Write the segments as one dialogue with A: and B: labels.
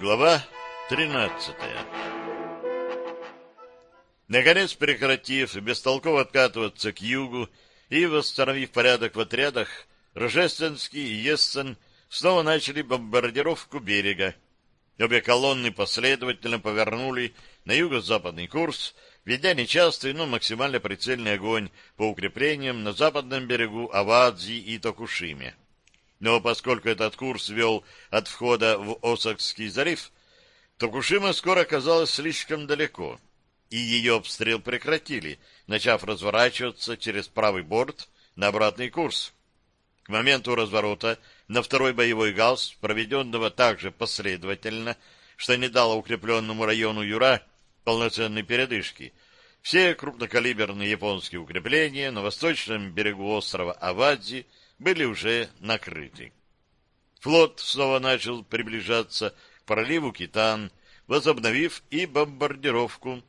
A: Глава 13 Наконец, прекратив бестолково откатываться к югу и восстановив порядок в отрядах, Рожественский и Ессен снова начали бомбардировку берега. Обе колонны последовательно повернули на юго-западный курс, ведя нечастый, но максимально прицельный огонь по укреплениям на западном берегу Авадзи и Токушиме. Но поскольку этот курс вел от входа в Осакский залив, Токушима скоро оказалась слишком далеко, и ее обстрел прекратили, начав разворачиваться через правый борт на обратный курс. К моменту разворота на второй боевой галс, проведенного также последовательно, что не дало укрепленному району Юра полноценной передышки, все крупнокалиберные японские укрепления на восточном берегу острова Авадзи были уже накрыты. Флот снова начал приближаться к проливу Китан, возобновив и бомбардировку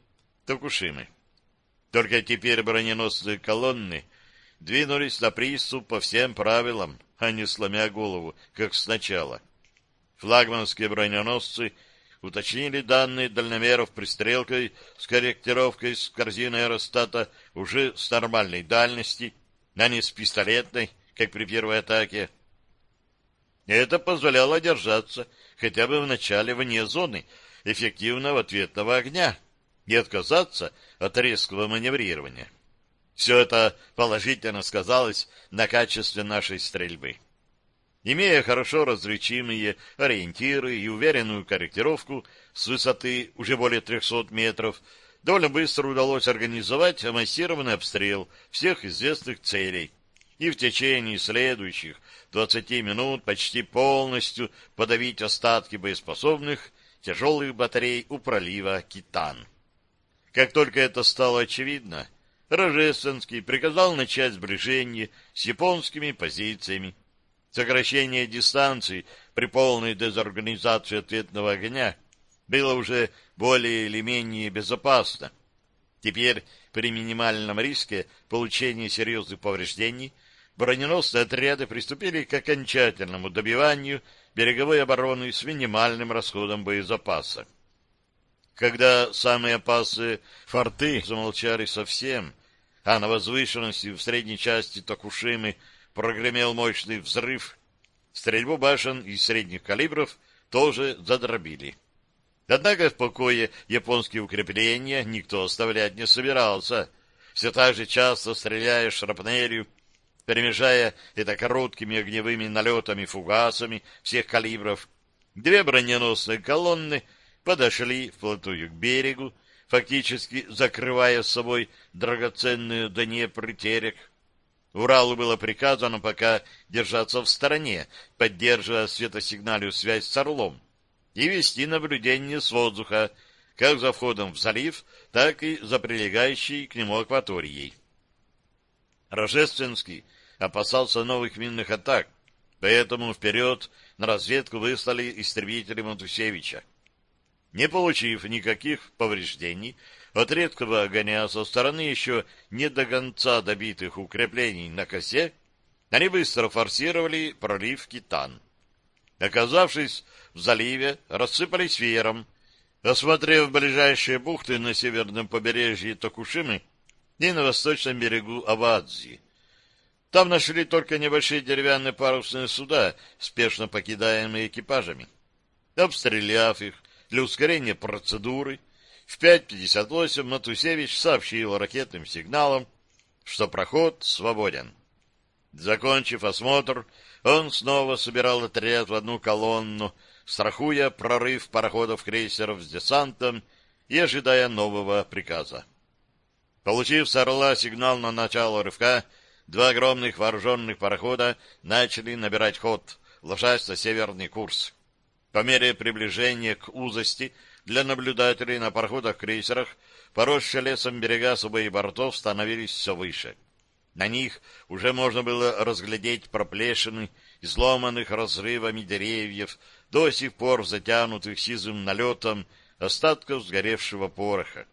A: Токушимы. Только теперь броненосные колонны двинулись на приступ по всем правилам, а не сломя голову, как сначала. Флагманские броненосцы уточнили данные дальномеров пристрелкой с корректировкой с корзины аэростата уже с нормальной дальности, а не с пистолетной, как при первой атаке. Это позволяло держаться хотя бы в начале вне зоны эффективного ответного огня и отказаться от резкого маневрирования. Все это положительно сказалось на качестве нашей стрельбы. Имея хорошо различимые ориентиры и уверенную корректировку с высоты уже более 300 метров, довольно быстро удалось организовать массированный обстрел всех известных целей, и в течение следующих 20 минут почти полностью подавить остатки боеспособных тяжелых батарей у пролива Китан. Как только это стало очевидно, Рожественский приказал начать сближение с японскими позициями. Сокращение дистанции при полной дезорганизации ответного огня было уже более или менее безопасно. Теперь при минимальном риске получения серьезных повреждений броненосные отряды приступили к окончательному добиванию береговой обороны с минимальным расходом боезапаса. Когда самые опасные форты замолчали совсем, а на возвышенности в средней части Токушимы прогремел мощный взрыв, стрельбу башен из средних калибров тоже задробили. Однако в покое японские укрепления никто оставлять не собирался. Все так же часто стреляя шрапнелью, перемежая это короткими огневыми налетами-фугасами всех калибров, две броненосные колонны подошли вплотную к берегу, фактически закрывая с собой драгоценную Днепр терек. Уралу было приказано пока держаться в стороне, поддерживая светосигналью связь с Орлом, и вести наблюдение с воздуха, как за входом в залив, так и за прилегающей к нему акваторией. Рожественский опасался новых минных атак, поэтому вперед на разведку выслали истребители Матусевича. Не получив никаких повреждений от редкого огня со стороны еще не до конца добитых укреплений на косе, они быстро форсировали пролив Китан. Оказавшись в заливе, рассыпались веером, осмотрев ближайшие бухты на северном побережье Токушимы и на восточном берегу Авадзи. Там нашли только небольшие деревянные парусные суда, спешно покидаемые экипажами. Обстреляв их для ускорения процедуры, в 5.58 Матусевич сообщил ракетным сигналом, что проход свободен. Закончив осмотр, он снова собирал отряд в одну колонну, страхуя прорыв пароходов-крейсеров с десантом и ожидая нового приказа. Получив с «Орла» сигнал на начало рывка, два огромных вооруженных парохода начали набирать ход, ложась на северный курс. По мере приближения к узости для наблюдателей на пароходах-крейсерах поросшие лесом берега с обоих бортов становились все выше. На них уже можно было разглядеть проплешины изломанных разрывами деревьев, до сих пор затянутых сизым налетом остатков сгоревшего пороха.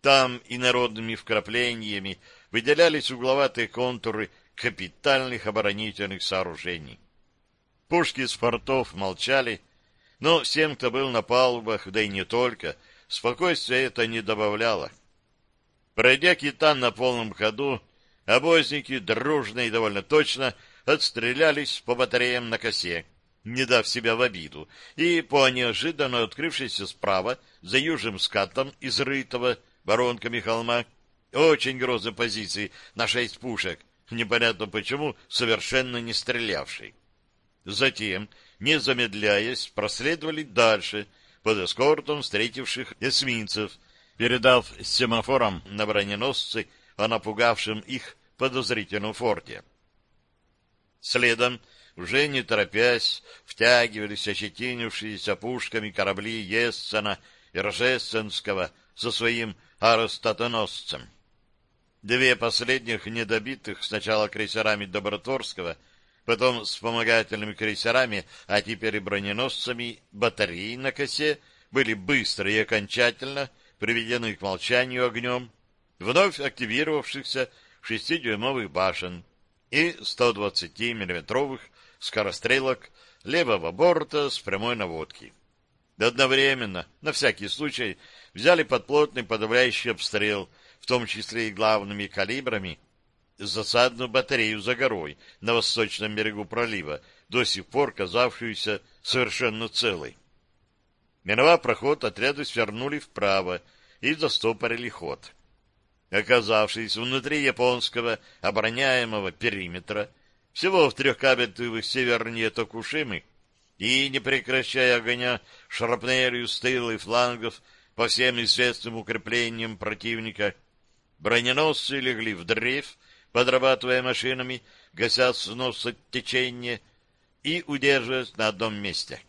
A: Там инородными вкраплениями выделялись угловатые контуры капитальных оборонительных сооружений. Пушки с фортов молчали, Но всем, кто был на палубах, да и не только, спокойствия это не добавляло. Пройдя Китан на полном ходу, обозники дружно и довольно точно отстрелялись по батареям на косе, не дав себя в обиду, и по неожиданно открывшейся справа за южным скатом изрытого воронками холма очень грозной позиции на шесть пушек, непонятно почему, совершенно не стрелявший. Затем, не замедляясь, проследовали дальше, под эскортом встретивших эсминцев, передав семафором на броненосцы о напугавшем их подозрительном форте. Следом, уже не торопясь, втягивались ощетинившиеся пушками корабли Ессена и Рожественского со своим аростатоносцем. Две последних недобитых сначала крейсерами Добротворского, потом вспомогательными крейсерами, а теперь и броненосцами батареи на косе были быстро и окончательно приведены к молчанию огнем вновь активировавшихся шестидюймовых башен и 120 миллиметровых скорострелок левого борта с прямой наводки. Одновременно, на всякий случай, взяли под плотный подавляющий обстрел в том числе и главными калибрами, засадную батарею за горой на восточном берегу пролива, до сих пор казавшуюся совершенно целой. Миновав проход, отряды свернули вправо и застопорили ход. Оказавшись внутри японского обороняемого периметра, всего в трех кабельтовых севернее Токушимы, и, не прекращая огня шрапнелью с тыла и флангов по всем известным укреплениям противника, Броненосцы легли в дрейф, подрабатывая машинами, гася снос течения и удерживаясь на одном месте.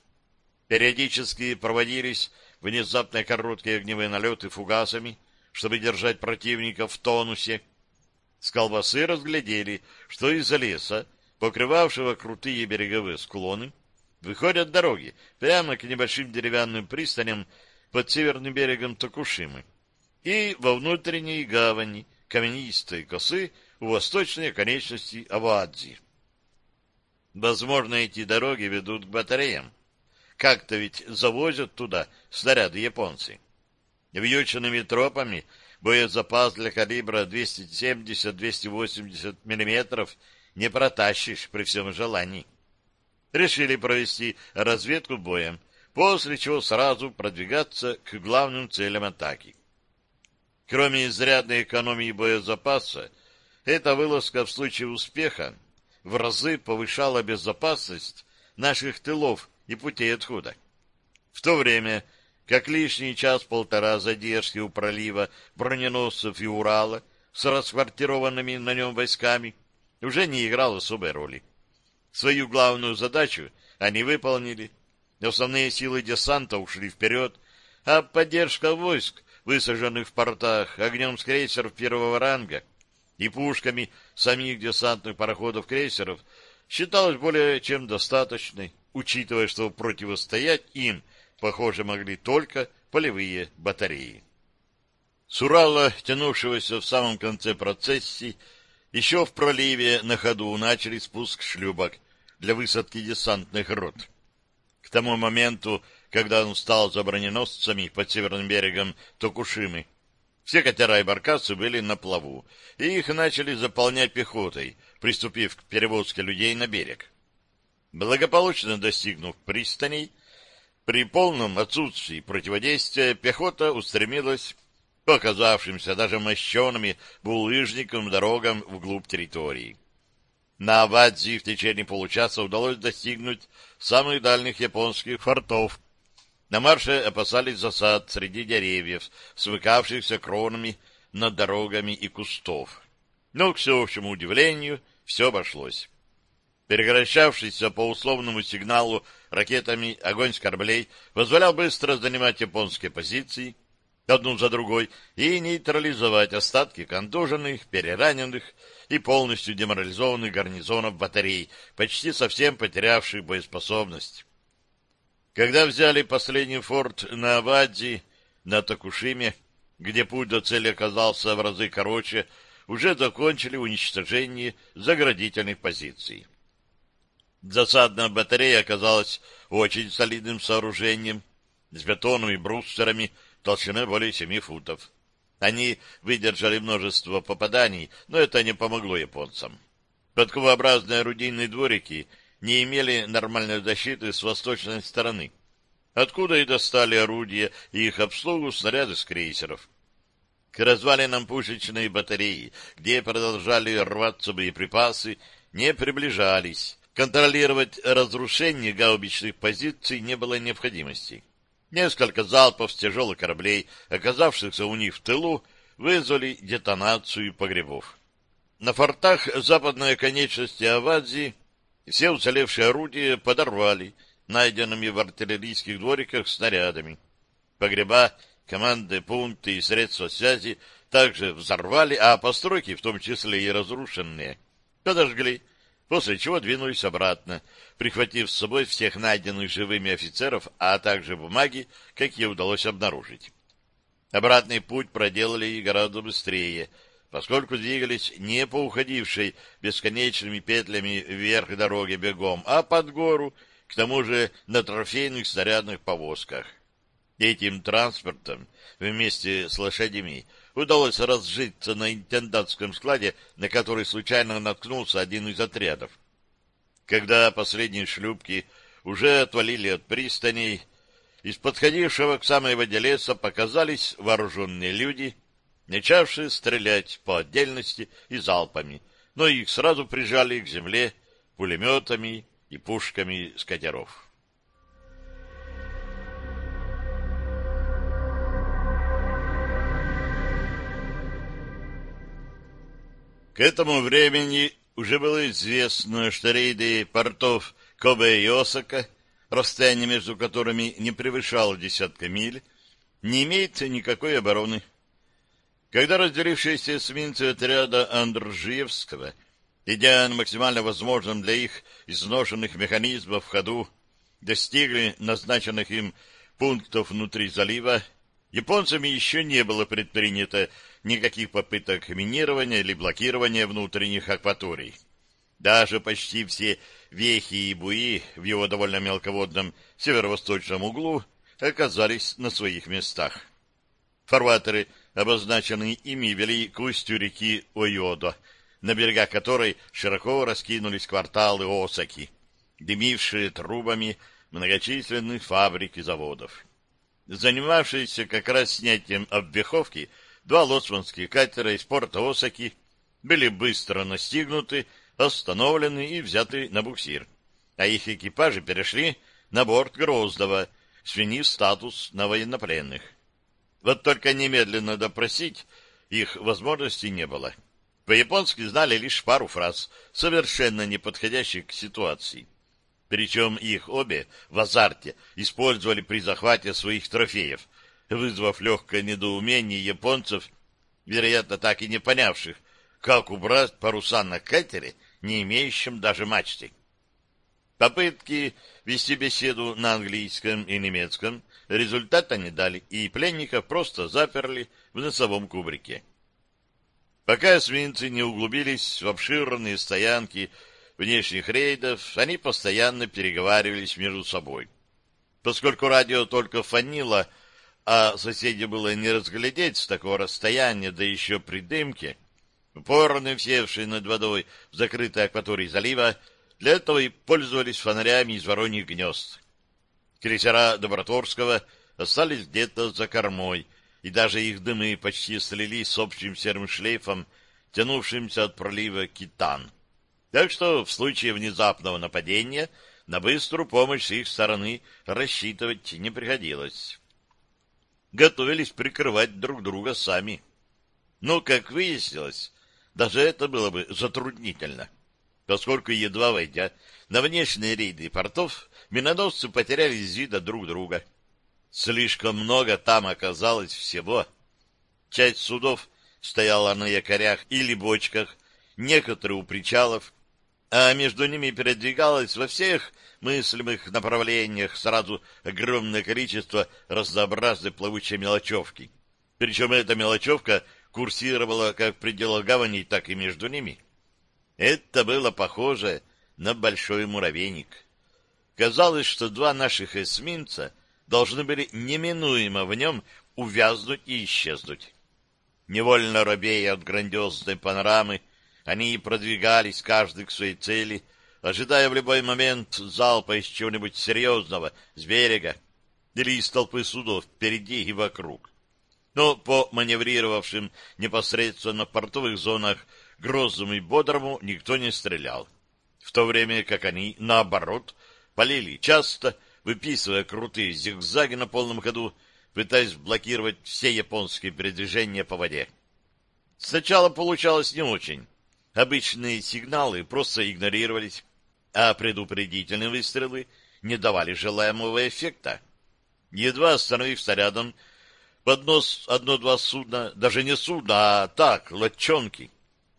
A: Периодически проводились внезапные короткие огневые налеты фугасами, чтобы держать противника в тонусе. С колбасы разглядели, что из-за леса, покрывавшего крутые береговые склоны, выходят дороги прямо к небольшим деревянным пристаням под северным берегом Токушимы и во внутренней гавани каменистой косы у восточной конечности Авадзи. Возможно, эти дороги ведут к батареям. Как-то ведь завозят туда снаряды японцы. Вьюченными тропами боезапас для калибра 270-280 мм не протащишь при всем желании. Решили провести разведку боем, после чего сразу продвигаться к главным целям атаки. Кроме изрядной экономии боезапаса, эта вылазка в случае успеха в разы повышала безопасность наших тылов и путей отхода. В то время, как лишний час-полтора задержки у пролива броненосцев и Урала с расквартированными на нем войсками уже не играл особой роли. Свою главную задачу они выполнили. Основные силы десанта ушли вперед, а поддержка войск высаженных в портах, огнем с крейсеров первого ранга и пушками самих десантных пароходов-крейсеров считалось более чем достаточной, учитывая, что противостоять им, похоже, могли только полевые батареи. С Урала, тянувшегося в самом конце процессии, еще в проливе на ходу начали спуск шлюпок для высадки десантных рот. К тому моменту когда он стал за броненосцами под северным берегом Токушимы. Все катера и баркасы были на плаву, и их начали заполнять пехотой, приступив к перевозке людей на берег. Благополучно достигнув пристаней, при полном отсутствии противодействия пехота устремилась по оказавшимся даже мощенными булыжником дорогам вглубь территории. На Авадзи в течение получаса удалось достигнуть самых дальних японских фортов на марше опасались засад среди деревьев, свыкавшихся кронами над дорогами и кустов. Но, к всеобщему удивлению, все обошлось. Прекращавшийся по условному сигналу ракетами огонь с кораблей позволял быстро занимать японские позиции, одну за другой, и нейтрализовать остатки контуженных, перераненных и полностью деморализованных гарнизонов батарей, почти совсем потерявших боеспособность. Когда взяли последний форт на Авадзи, на Токушиме, где путь до цели оказался в разы короче, уже закончили уничтожение заградительных позиций. Засадная батарея оказалась очень солидным сооружением с бетонными брустерами толщиной более семи футов. Они выдержали множество попаданий, но это не помогло японцам. Подковообразные орудийные дворики не имели нормальной защиты с восточной стороны, откуда и достали орудия и их обслугу снаряды с крейсеров. К развалинам пушечной батареи, где продолжали рваться боеприпасы, не приближались. Контролировать разрушение гаубичных позиций не было необходимости. Несколько залпов с тяжелых кораблей, оказавшихся у них в тылу, вызвали детонацию погребов. На фортах западной конечности Авадзи все уцелевшие орудия подорвали найденными в артиллерийских двориках снарядами. Погреба, команды, пункты и средства связи также взорвали, а постройки, в том числе и разрушенные, подожгли, после чего двинулись обратно, прихватив с собой всех найденных живыми офицеров, а также бумаги, какие удалось обнаружить. Обратный путь проделали и гораздо быстрее, поскольку двигались не по уходившей бесконечными петлями вверх дороги бегом, а под гору, к тому же на трофейных снарядных повозках. Этим транспортом вместе с лошадями удалось разжиться на интендантском складе, на который случайно наткнулся один из отрядов. Когда последние шлюпки уже отвалили от пристаней, из подходившего к самой воде леса показались вооруженные люди, начавшие стрелять по отдельности и залпами, но их сразу прижали к земле пулеметами и пушками с. К этому времени уже было известно, что рейды портов Кобе и Осака, расстояние между которыми не превышало десятка миль, не имеет никакой обороны. Когда разделившиеся эсминцы отряда Андржиевского, идя на максимально возможном для их изношенных механизмов в ходу, достигли назначенных им пунктов внутри залива, японцами еще не было предпринято никаких попыток минирования или блокирования внутренних акваторий. Даже почти все вехи и буи в его довольно мелководном северо-восточном углу оказались на своих местах. Фарватеры, обозначенные ими, вели к устью реки Ойодо, на берегах которой широко раскинулись кварталы Осаки, дымившие трубами многочисленных фабрик и заводов. Занимавшиеся как раз снятием обвеховки Два лоцманские катера из порта Осаки были быстро настигнуты, остановлены и взяты на буксир, а их экипажи перешли на борт Гроздова, свинив статус на военнопленных. Вот только немедленно допросить их возможности не было. По-японски знали лишь пару фраз, совершенно не подходящих к ситуации. Причем их обе в азарте использовали при захвате своих трофеев — вызвав легкое недоумение японцев, вероятно, так и не понявших, как убрать паруса на катере, не имеющем даже мачты. Попытки вести беседу на английском и немецком результата не дали, и пленников просто заперли в носовом кубрике. Пока эсминцы не углубились в обширные стоянки внешних рейдов, они постоянно переговаривались между собой. Поскольку радио только фанило а соседи было не разглядеть с такого расстояния, да еще при дымке, упорно всевшие над водой в закрытой акватории залива, для этого и пользовались фонарями из вороньих гнезд. Крейсера Доброторского остались где-то за кормой, и даже их дымы почти слились с общим серым шлейфом, тянувшимся от пролива Китан. Так что в случае внезапного нападения на быструю помощь с их стороны рассчитывать не приходилось готовились прикрывать друг друга сами. Но, как выяснилось, даже это было бы затруднительно, поскольку, едва войдя на внешние рейды портов, миноносцы потеряли из вида друг друга. Слишком много там оказалось всего. Часть судов стояла на якорях или бочках, некоторые у причалов, а между ними передвигалось во всех мыслимых направлениях сразу огромное количество разнообразной плавучей мелочевки. Причем эта мелочевка курсировала как в пределах гавани, так и между ними. Это было похоже на большой муравейник. Казалось, что два наших эсминца должны были неминуемо в нем увязнуть и исчезнуть. Невольно робея от грандиозной панорамы, они продвигались каждый к своей цели, ожидая в любой момент залпа из чего-нибудь серьезного с берега или из толпы судов впереди и вокруг. Но по маневрировавшим непосредственно в портовых зонах Грозному и Бодрому никто не стрелял, в то время как они, наоборот, полили часто, выписывая крутые зигзаги на полном ходу, пытаясь блокировать все японские передвижения по воде. Сначала получалось не очень. Обычные сигналы просто игнорировались, а предупредительные выстрелы не давали желаемого эффекта. Едва остановився рядом, под нос одно-два судна, даже не судна, а так, лодчонки.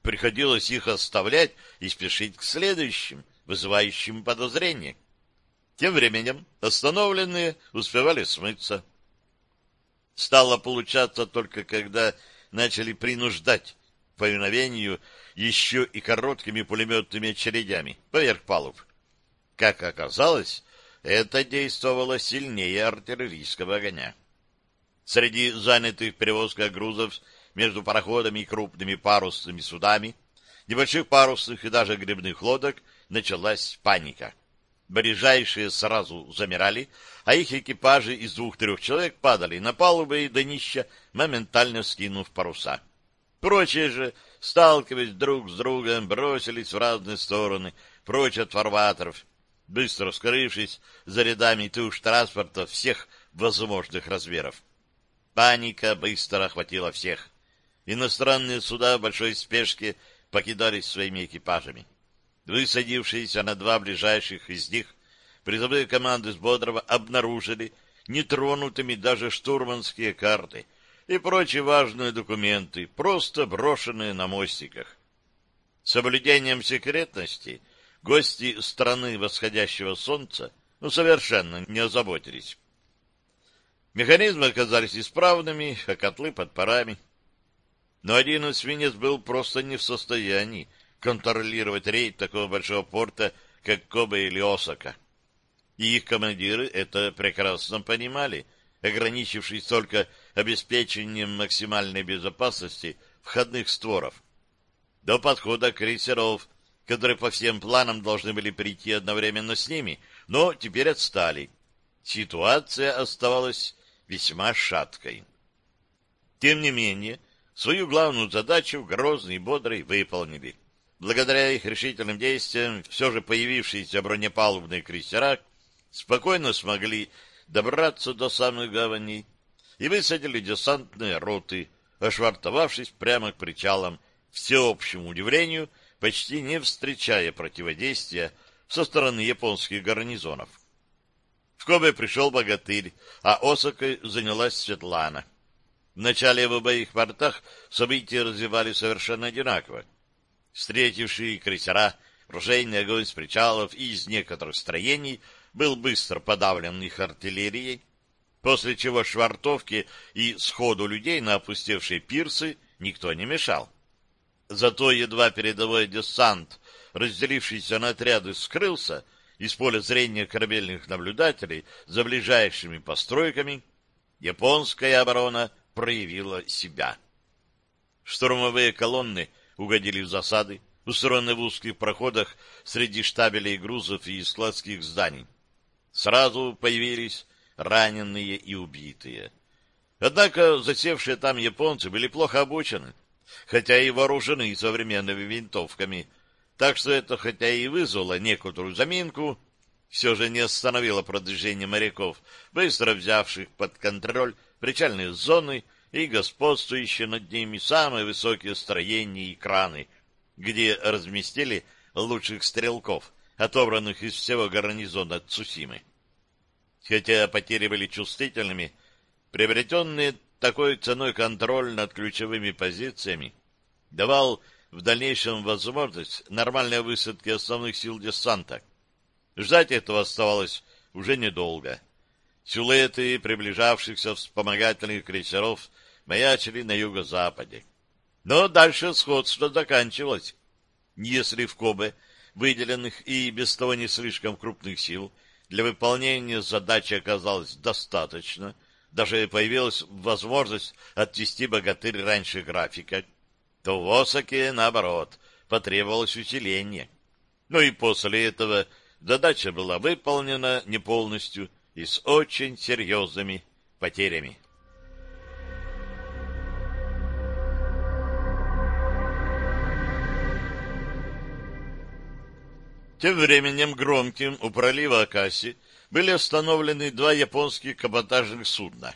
A: Приходилось их оставлять и спешить к следующим, вызывающим подозрения. Тем временем остановленные успевали смыться. Стало получаться только когда начали принуждать к повиновению еще и короткими пулеметными очередями поверх палуб. Как оказалось, это действовало сильнее артиллерийского огня. Среди занятых перевозкой грузов между пароходами и крупными парусными судами, небольших парусных и даже грибных лодок началась паника. Ближайшие сразу замирали, а их экипажи из двух-трех человек падали на палубы и днища, моментально скинув паруса. Прочие же, сталкиваясь друг с другом, бросились в разные стороны, прочь от фарватеров, быстро скрывшись за рядами туш транспорта всех возможных размеров. Паника быстро охватила всех. Иностранные суда в большой спешке покидались своими экипажами. Высадившиеся на два ближайших из них призовые команды с Бодрова обнаружили нетронутыми даже штурманские карты и прочие важные документы, просто брошенные на мостиках. Соблюдением секретности гости страны восходящего солнца ну, совершенно не озаботились. Механизмы оказались исправными, а котлы под парами. Но один эсминец был просто не в состоянии контролировать рейд такого большого порта, как Кобе или Осака. И их командиры это прекрасно понимали, ограничившись только обеспечением максимальной безопасности входных створов. До подхода крейсеров, которые по всем планам должны были прийти одновременно с ними, но теперь отстали. Ситуация оставалась весьма шаткой. Тем не менее, свою главную задачу Грозный и Бодрый выполнили. Благодаря их решительным действиям все же появившиеся бронепалубные крейсера спокойно смогли добраться до самых гаваней и высадили десантные роты, ошвартовавшись прямо к причалам, всеобщему удивлению, почти не встречая противодействия со стороны японских гарнизонов. В Кобе пришел богатырь, а Осакой занялась Светлана. Вначале в обоих портах события развивались совершенно одинаково. Встретившие крейсера, ружейный огонь с причалов и из некоторых строений был быстро подавлен их артиллерией, после чего швартовке и сходу людей на опустевшие пирсы никто не мешал. Зато едва передовой десант, разделившийся на отряды, скрылся, из поля зрения корабельных наблюдателей за ближайшими постройками, японская оборона проявила себя. Штурмовые колонны угодили в засады, устроенные в узких проходах среди штабелей грузов и складских зданий. Сразу появились раненые и убитые. Однако засевшие там японцы были плохо обучены, хотя и вооружены современными винтовками — так что это, хотя и вызвало некоторую заминку, все же не остановило продвижение моряков, быстро взявших под контроль причальные зоны и господствующие над ними самые высокие строения и краны, где разместили лучших стрелков, отобранных из всего гарнизона Цусимы. Хотя потери были чувствительными, приобретенный такой ценой контроль над ключевыми позициями давал в дальнейшем возможность нормальной высадки основных сил десанта. Ждать этого оставалось уже недолго. Силуэты приближавшихся вспомогательных крейсеров маячили на юго-западе. Но дальше сходство заканчивалось. Если в Кобе выделенных и без того не слишком крупных сил для выполнения задачи оказалось достаточно, даже появилась возможность отвести богатырь раньше графика, то в Осаке, наоборот, потребовалось усиление. Ну и после этого задача была выполнена не полностью и с очень серьезными потерями. Тем временем громким у пролива Акаси были остановлены два японских каботажных судна.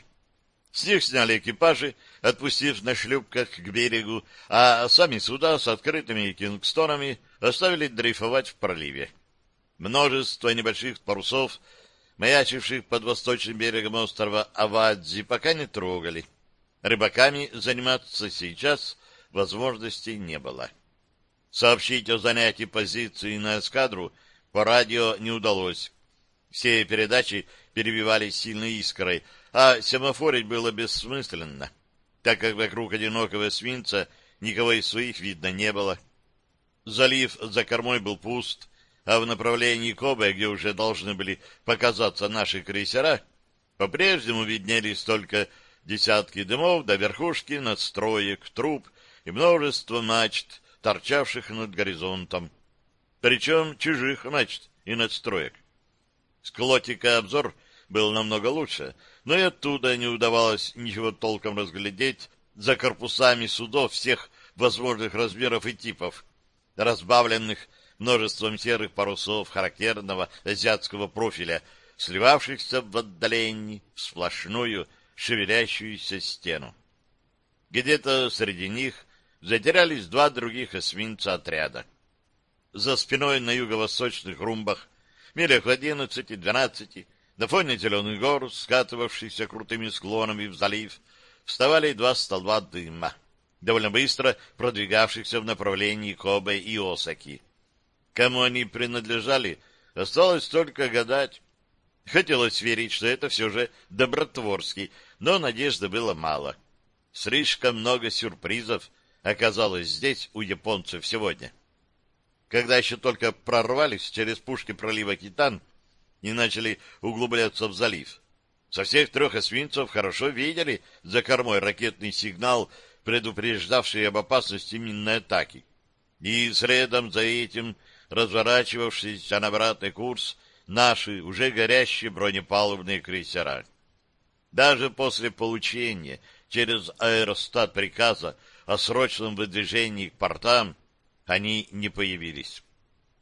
A: С них сняли экипажи, отпустив на шлюпках к берегу, а сами суда с открытыми кингстонами оставили дрейфовать в проливе. Множество небольших парусов, маячивших под восточным берегом острова Авадзи, пока не трогали. Рыбаками заниматься сейчас возможности не было. Сообщить о занятии позиции на эскадру по радио не удалось. Все передачи перебивались сильной искрой, а семафорить было бессмысленно, так как вокруг одинокого свинца никого из своих видно не было. Залив за кормой был пуст, а в направлении Кобе, где уже должны были показаться наши крейсера, по-прежнему виднелись только десятки дымов до верхушки надстроек, труб и множество мачт, торчавших над горизонтом, причем чужих мачт и надстроек. С Клотика обзор был намного лучше, но и оттуда не удавалось ничего толком разглядеть за корпусами судов всех возможных размеров и типов, разбавленных множеством серых парусов характерного азиатского профиля, сливавшихся в отдалении в сплошную шевелящуюся стену. Где-то среди них затерялись два других эсминца отряда. За спиной на юго-восточных румбах, милях в одиннадцати-двенадцати, на фоне зеленых гор, скатывавшихся крутыми склонами в залив, вставали два столба дыма, довольно быстро продвигавшихся в направлении Кобе и Осаки. Кому они принадлежали, осталось только гадать. Хотелось верить, что это все же Добротворский, но надежды было мало. Слишком много сюрпризов — оказалось здесь у японцев сегодня. Когда еще только прорвались через пушки пролива Китан и начали углубляться в залив, со всех трех эсминцев хорошо видели за кормой ракетный сигнал, предупреждавший об опасности минной атаки. И следом за этим разворачивавшийся на обратный курс наши уже горящие бронепалубные крейсера. Даже после получения через аэростат приказа о срочном выдвижении к портам, они не появились.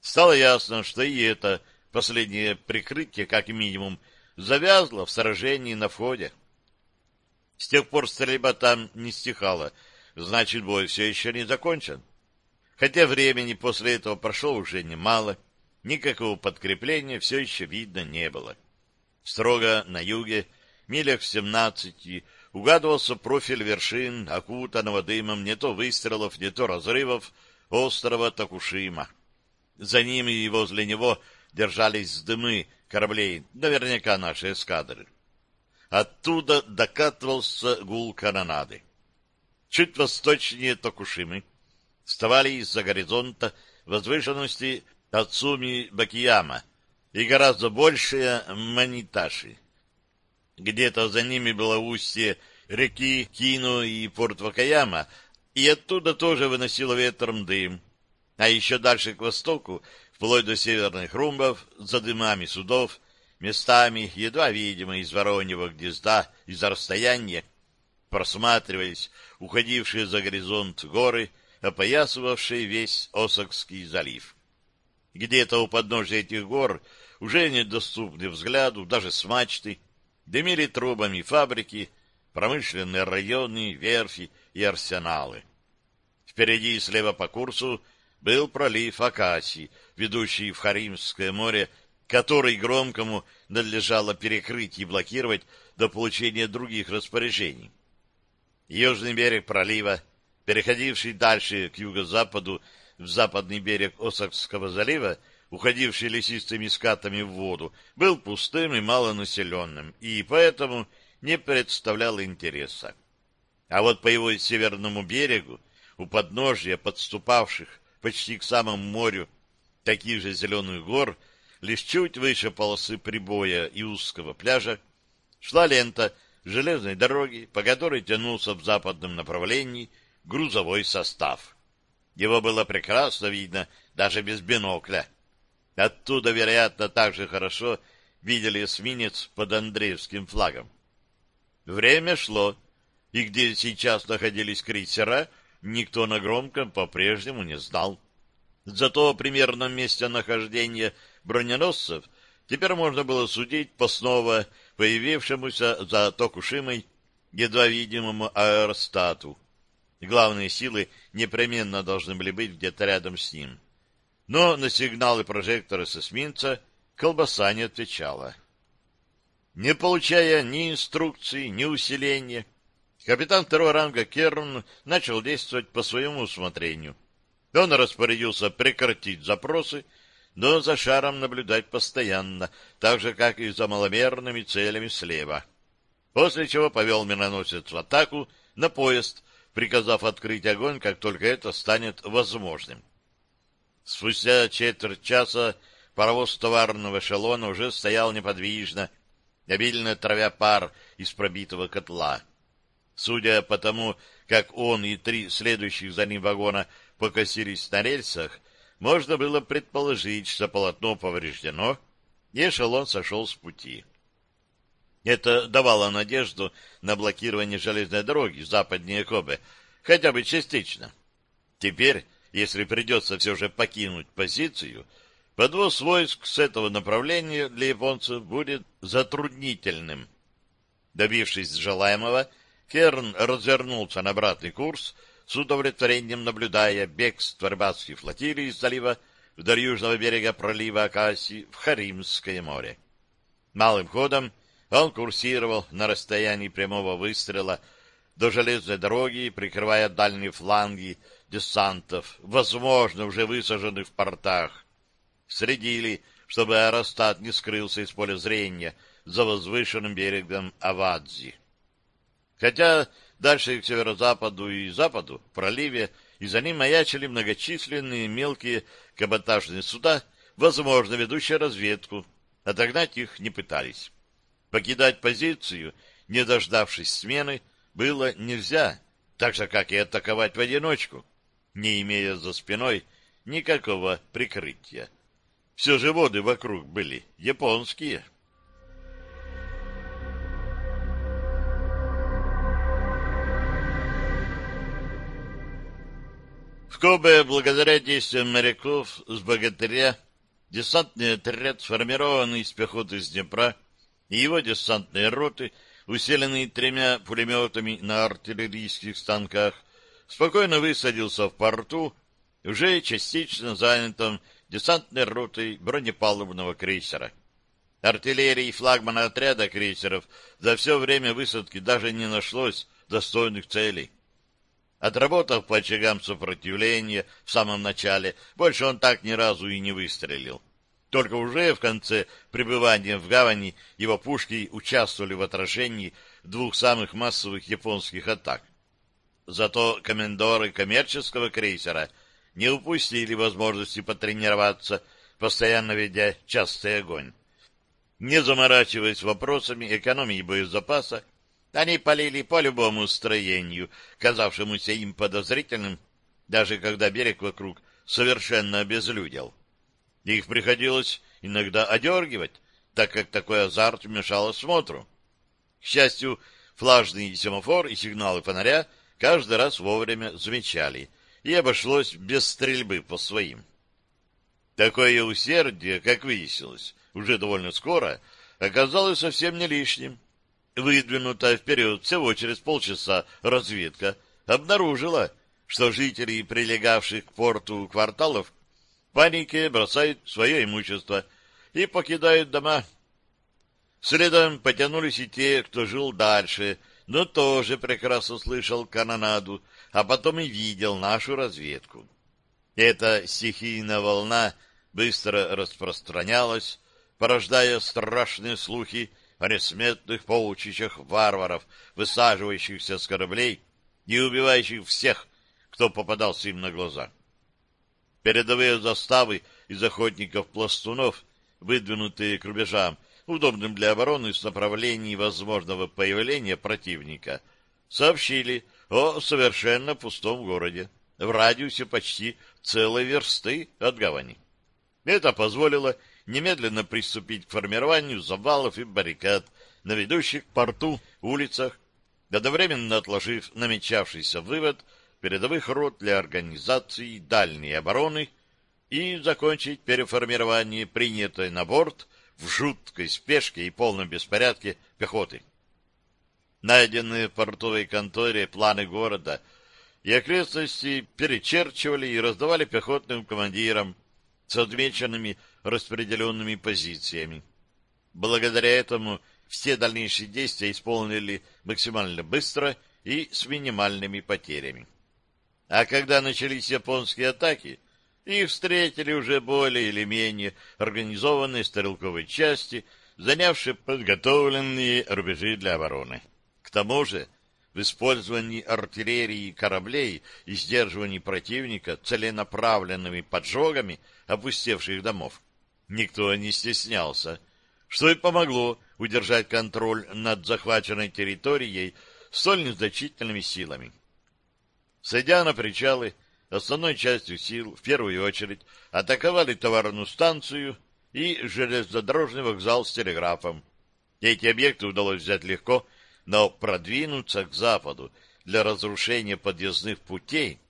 A: Стало ясно, что и это последнее прикрытие, как минимум, завязло в сражении на входе. С тех пор стрельба там не стихала, значит, бой все еще не закончен. Хотя времени после этого прошло уже немало, никакого подкрепления все еще видно не было. Строго на юге, милях в семнадцати, угадывался профиль вершин, окутанного дымом не то выстрелов, не то разрывов острова Такушима. За ними и возле него держались дымы кораблей, наверняка наши эскадры. Оттуда докатывался гул канонады. Чуть восточнее Токушимы вставали из-за горизонта возвышенности Тацуми-Бакияма и гораздо большие Маниташи. Где-то за ними было устье реки Кину и порт Вакаяма, и оттуда тоже выносило ветром дым. А еще дальше к востоку, вплоть до северных румбов, за дымами судов, местами, едва видимо из вороньего гнезда, из-за расстояния, просматривались уходившие за горизонт горы, опоясывавшие весь Осокский залив. Где-то у подножия этих гор, уже недоступны взгляду, даже с мачты, дымили трубами фабрики, промышленные районы, верфи и арсеналы. Впереди и слева по курсу был пролив Акаси, ведущий в Харимское море, который громкому надлежало перекрыть и блокировать до получения других распоряжений. Южный берег пролива, переходивший дальше к юго-западу в западный берег Осакского залива, уходивший лесистыми скатами в воду, был пустым и малонаселенным, и поэтому не представлял интереса. А вот по его северному берегу, у подножья подступавших почти к самому морю, таких же зеленых гор, лишь чуть выше полосы прибоя и узкого пляжа, шла лента железной дороги, по которой тянулся в западном направлении грузовой состав. Его было прекрасно видно даже без бинокля. Оттуда, вероятно, также хорошо видели эсминец под Андреевским флагом. Время шло, и где сейчас находились крейсера, никто на громком по-прежнему не знал. Зато о примерном месте нахождения броненосцев теперь можно было судить по снова появившемуся за Токушимой едва видимому аэростату. Главные силы непременно должны были быть где-то рядом с ним. Но на сигналы прожектора с эсминца колбаса не отвечала. Не получая ни инструкций, ни усиления, капитан второго ранга Керн начал действовать по своему усмотрению. Он распорядился прекратить запросы, но за шаром наблюдать постоянно, так же, как и за маломерными целями слева. После чего повел миноносец в атаку на поезд, приказав открыть огонь, как только это станет возможным. Спустя четверть часа паровоз товарного эшелона уже стоял неподвижно, обильно травя пар из пробитого котла. Судя по тому, как он и три следующих за ним вагона покосились на рельсах, можно было предположить, что полотно повреждено, и эшелон сошел с пути. Это давало надежду на блокирование железной дороги западнее Кобе, хотя бы частично. Теперь, если придется все же покинуть позицию, подвоз войск с этого направления для японцев будет затруднительным. Добившись желаемого, Керн развернулся на обратный курс с удовлетворением наблюдая бегство рыбацких флотилий из залива вдоль южного берега пролива Акаси в Харимское море. Малым ходом он курсировал на расстоянии прямого выстрела до железной дороги, прикрывая дальние фланги десантов, возможно, уже высаженных в портах. Следили, чтобы аэростат не скрылся из поля зрения за возвышенным берегом Авадзи. Хотя Дальше к северо-западу и западу, в проливе, и за ним маячили многочисленные мелкие каботажные суда, возможно, ведущие разведку. Отогнать их не пытались. Покидать позицию, не дождавшись смены, было нельзя, так же, как и атаковать в одиночку, не имея за спиной никакого прикрытия. Все же воды вокруг были японские. Кобе, благодаря действиям моряков с богатыря, десантный отряд, сформированный из пехоты с Днепра, и его десантные роты, усиленные тремя пулеметами на артиллерийских станках, спокойно высадился в порту, уже частично занятом десантной ротой бронепалубного крейсера. Артиллерии флагмана отряда крейсеров за все время высадки даже не нашлось достойных целей. Отработав по очагам сопротивления в самом начале, больше он так ни разу и не выстрелил. Только уже в конце пребывания в гавани его пушки участвовали в отражении двух самых массовых японских атак. Зато комендоры коммерческого крейсера не упустили возможности потренироваться, постоянно ведя частый огонь. Не заморачиваясь вопросами экономии боезапаса, они полили по любому строению, казавшемуся им подозрительным, даже когда берег вокруг совершенно обезлюдел. Их приходилось иногда одергивать, так как такой азарт мешал осмотру. К счастью, флажный семафор и сигналы фонаря каждый раз вовремя замечали, и обошлось без стрельбы по своим. Такое усердие, как выяснилось, уже довольно скоро, оказалось совсем не лишним выдвинутая вперед всего через полчаса разведка обнаружила, что жители прилегавших к порту кварталов в панике бросают свое имущество и покидают дома. Следом потянулись и те, кто жил дальше, но тоже прекрасно слышал канонаду, а потом и видел нашу разведку. Эта стихийная волна быстро распространялась, порождая страшные слухи о несметных полчищах варваров, высаживающихся с кораблей и убивающих всех, кто попадался им на глаза. Передовые заставы из охотников-пластунов, выдвинутые к рубежам, удобным для обороны с направлений возможного появления противника, сообщили о совершенно пустом городе в радиусе почти целой версты от гавани. Это позволило немедленно приступить к формированию завалов и баррикад на ведущих к порту улицах, одновременно отложив намечавшийся вывод передовых рот для организации дальней обороны и закончить переформирование принятой на борт в жуткой спешке и полном беспорядке пехоты. Найденные в портовой конторе планы города и окрестности перечерчивали и раздавали пехотным командирам с отмеченными распределенными позициями. Благодаря этому все дальнейшие действия исполнили максимально быстро и с минимальными потерями. А когда начались японские атаки, их встретили уже более или менее организованные стрелковые части, занявшие подготовленные рубежи для обороны. К тому же, в использовании артиллерии кораблей и сдерживании противника целенаправленными поджогами опустевших домов никто не стеснялся, что и помогло удержать контроль над захваченной территорией столь незначительными силами. Сойдя на причалы, основной частью сил в первую очередь атаковали товарную станцию и железнодорожный вокзал с телеграфом. Эти объекты удалось взять легко, но продвинуться к западу для разрушения подъездных путей,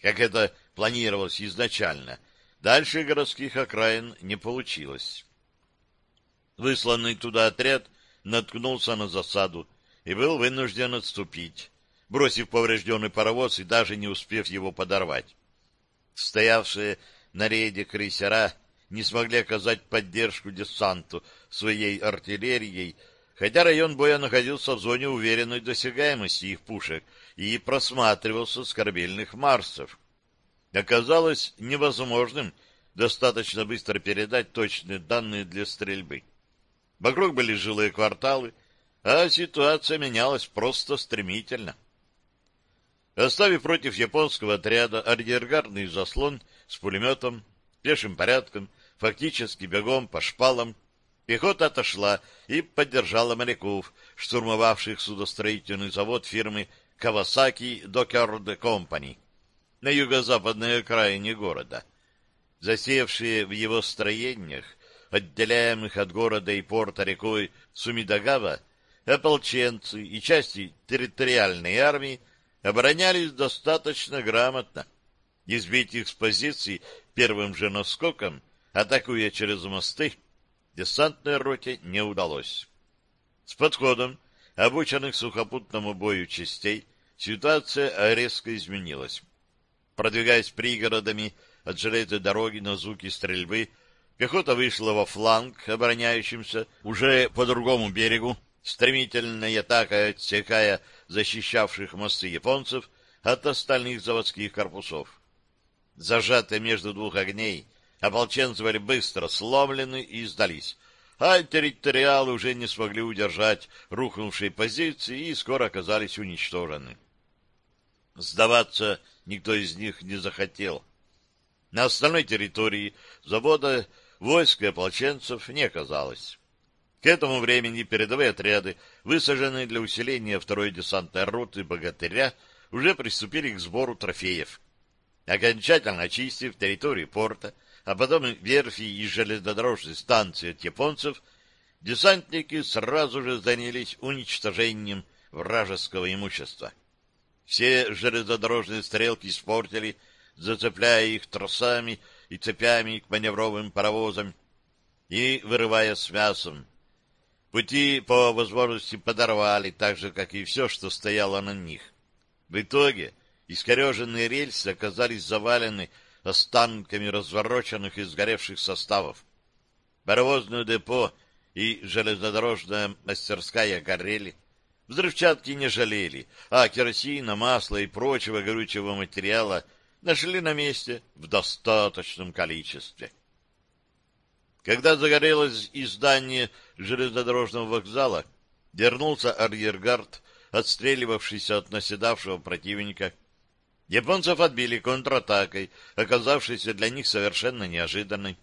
A: как это планировалось изначально, дальше городских окраин не получилось. Высланный туда отряд наткнулся на засаду и был вынужден отступить бросив поврежденный паровоз и даже не успев его подорвать. Стоявшие на рейде крейсера не смогли оказать поддержку десанту своей артиллерией, хотя район боя находился в зоне уверенной досягаемости их пушек и просматривался с корабельных Марсов. Оказалось невозможным достаточно быстро передать точные данные для стрельбы. Вокруг были жилые кварталы, а ситуация менялась просто стремительно. Оставив против японского отряда арьергардный заслон с пулеметом, пешим порядком, фактически бегом по шпалам, пехота отошла и поддержала моряков, штурмовавших судостроительный завод фирмы Kawasaki Dockerd Company на юго-западной окраине города. Засевшие в его строениях, отделяемых от города и порта рекой Сумидагава, ополченцы и части территориальной армии оборонялись достаточно грамотно. Избить их с позиций первым же наскоком, атакуя через мосты, десантной роте не удалось. С подходом обученных сухопутному бою частей ситуация резко изменилась. Продвигаясь пригородами от железной дороги на звуки стрельбы, пехота вышла во фланг обороняющимся уже по другому берегу, стремительной атакой отсекая защищавших мосты японцев от остальных заводских корпусов. Зажатые между двух огней, ополченцы были быстро сломлены и сдались, а территориалы уже не смогли удержать рухнувшие позиции и скоро оказались уничтожены. Сдаваться никто из них не захотел. На остальной территории завода войск и ополченцев не оказалось. К этому времени передовые отряды, высаженные для усиления второй десантной роты «Богатыря», уже приступили к сбору трофеев. Окончательно очистив территорию порта, а потом верфи и железнодорожной станции от японцев, десантники сразу же занялись уничтожением вражеского имущества. Все железнодорожные стрелки испортили, зацепляя их тросами и цепями к маневровым паровозам и вырывая с мясом. Пути по возможности подорвали, так же, как и все, что стояло на них. В итоге искореженные рельсы оказались завалены останками развороченных и сгоревших составов. Паровозное депо и железнодорожная мастерская горели. Взрывчатки не жалели, а керосина, масла и прочего горючего материала нашли на месте в достаточном количестве. Когда загорелось и здание железнодорожного вокзала, вернулся арьергард, отстреливавшийся от наседавшего противника. Японцев отбили контратакой, оказавшейся для них совершенно неожиданной.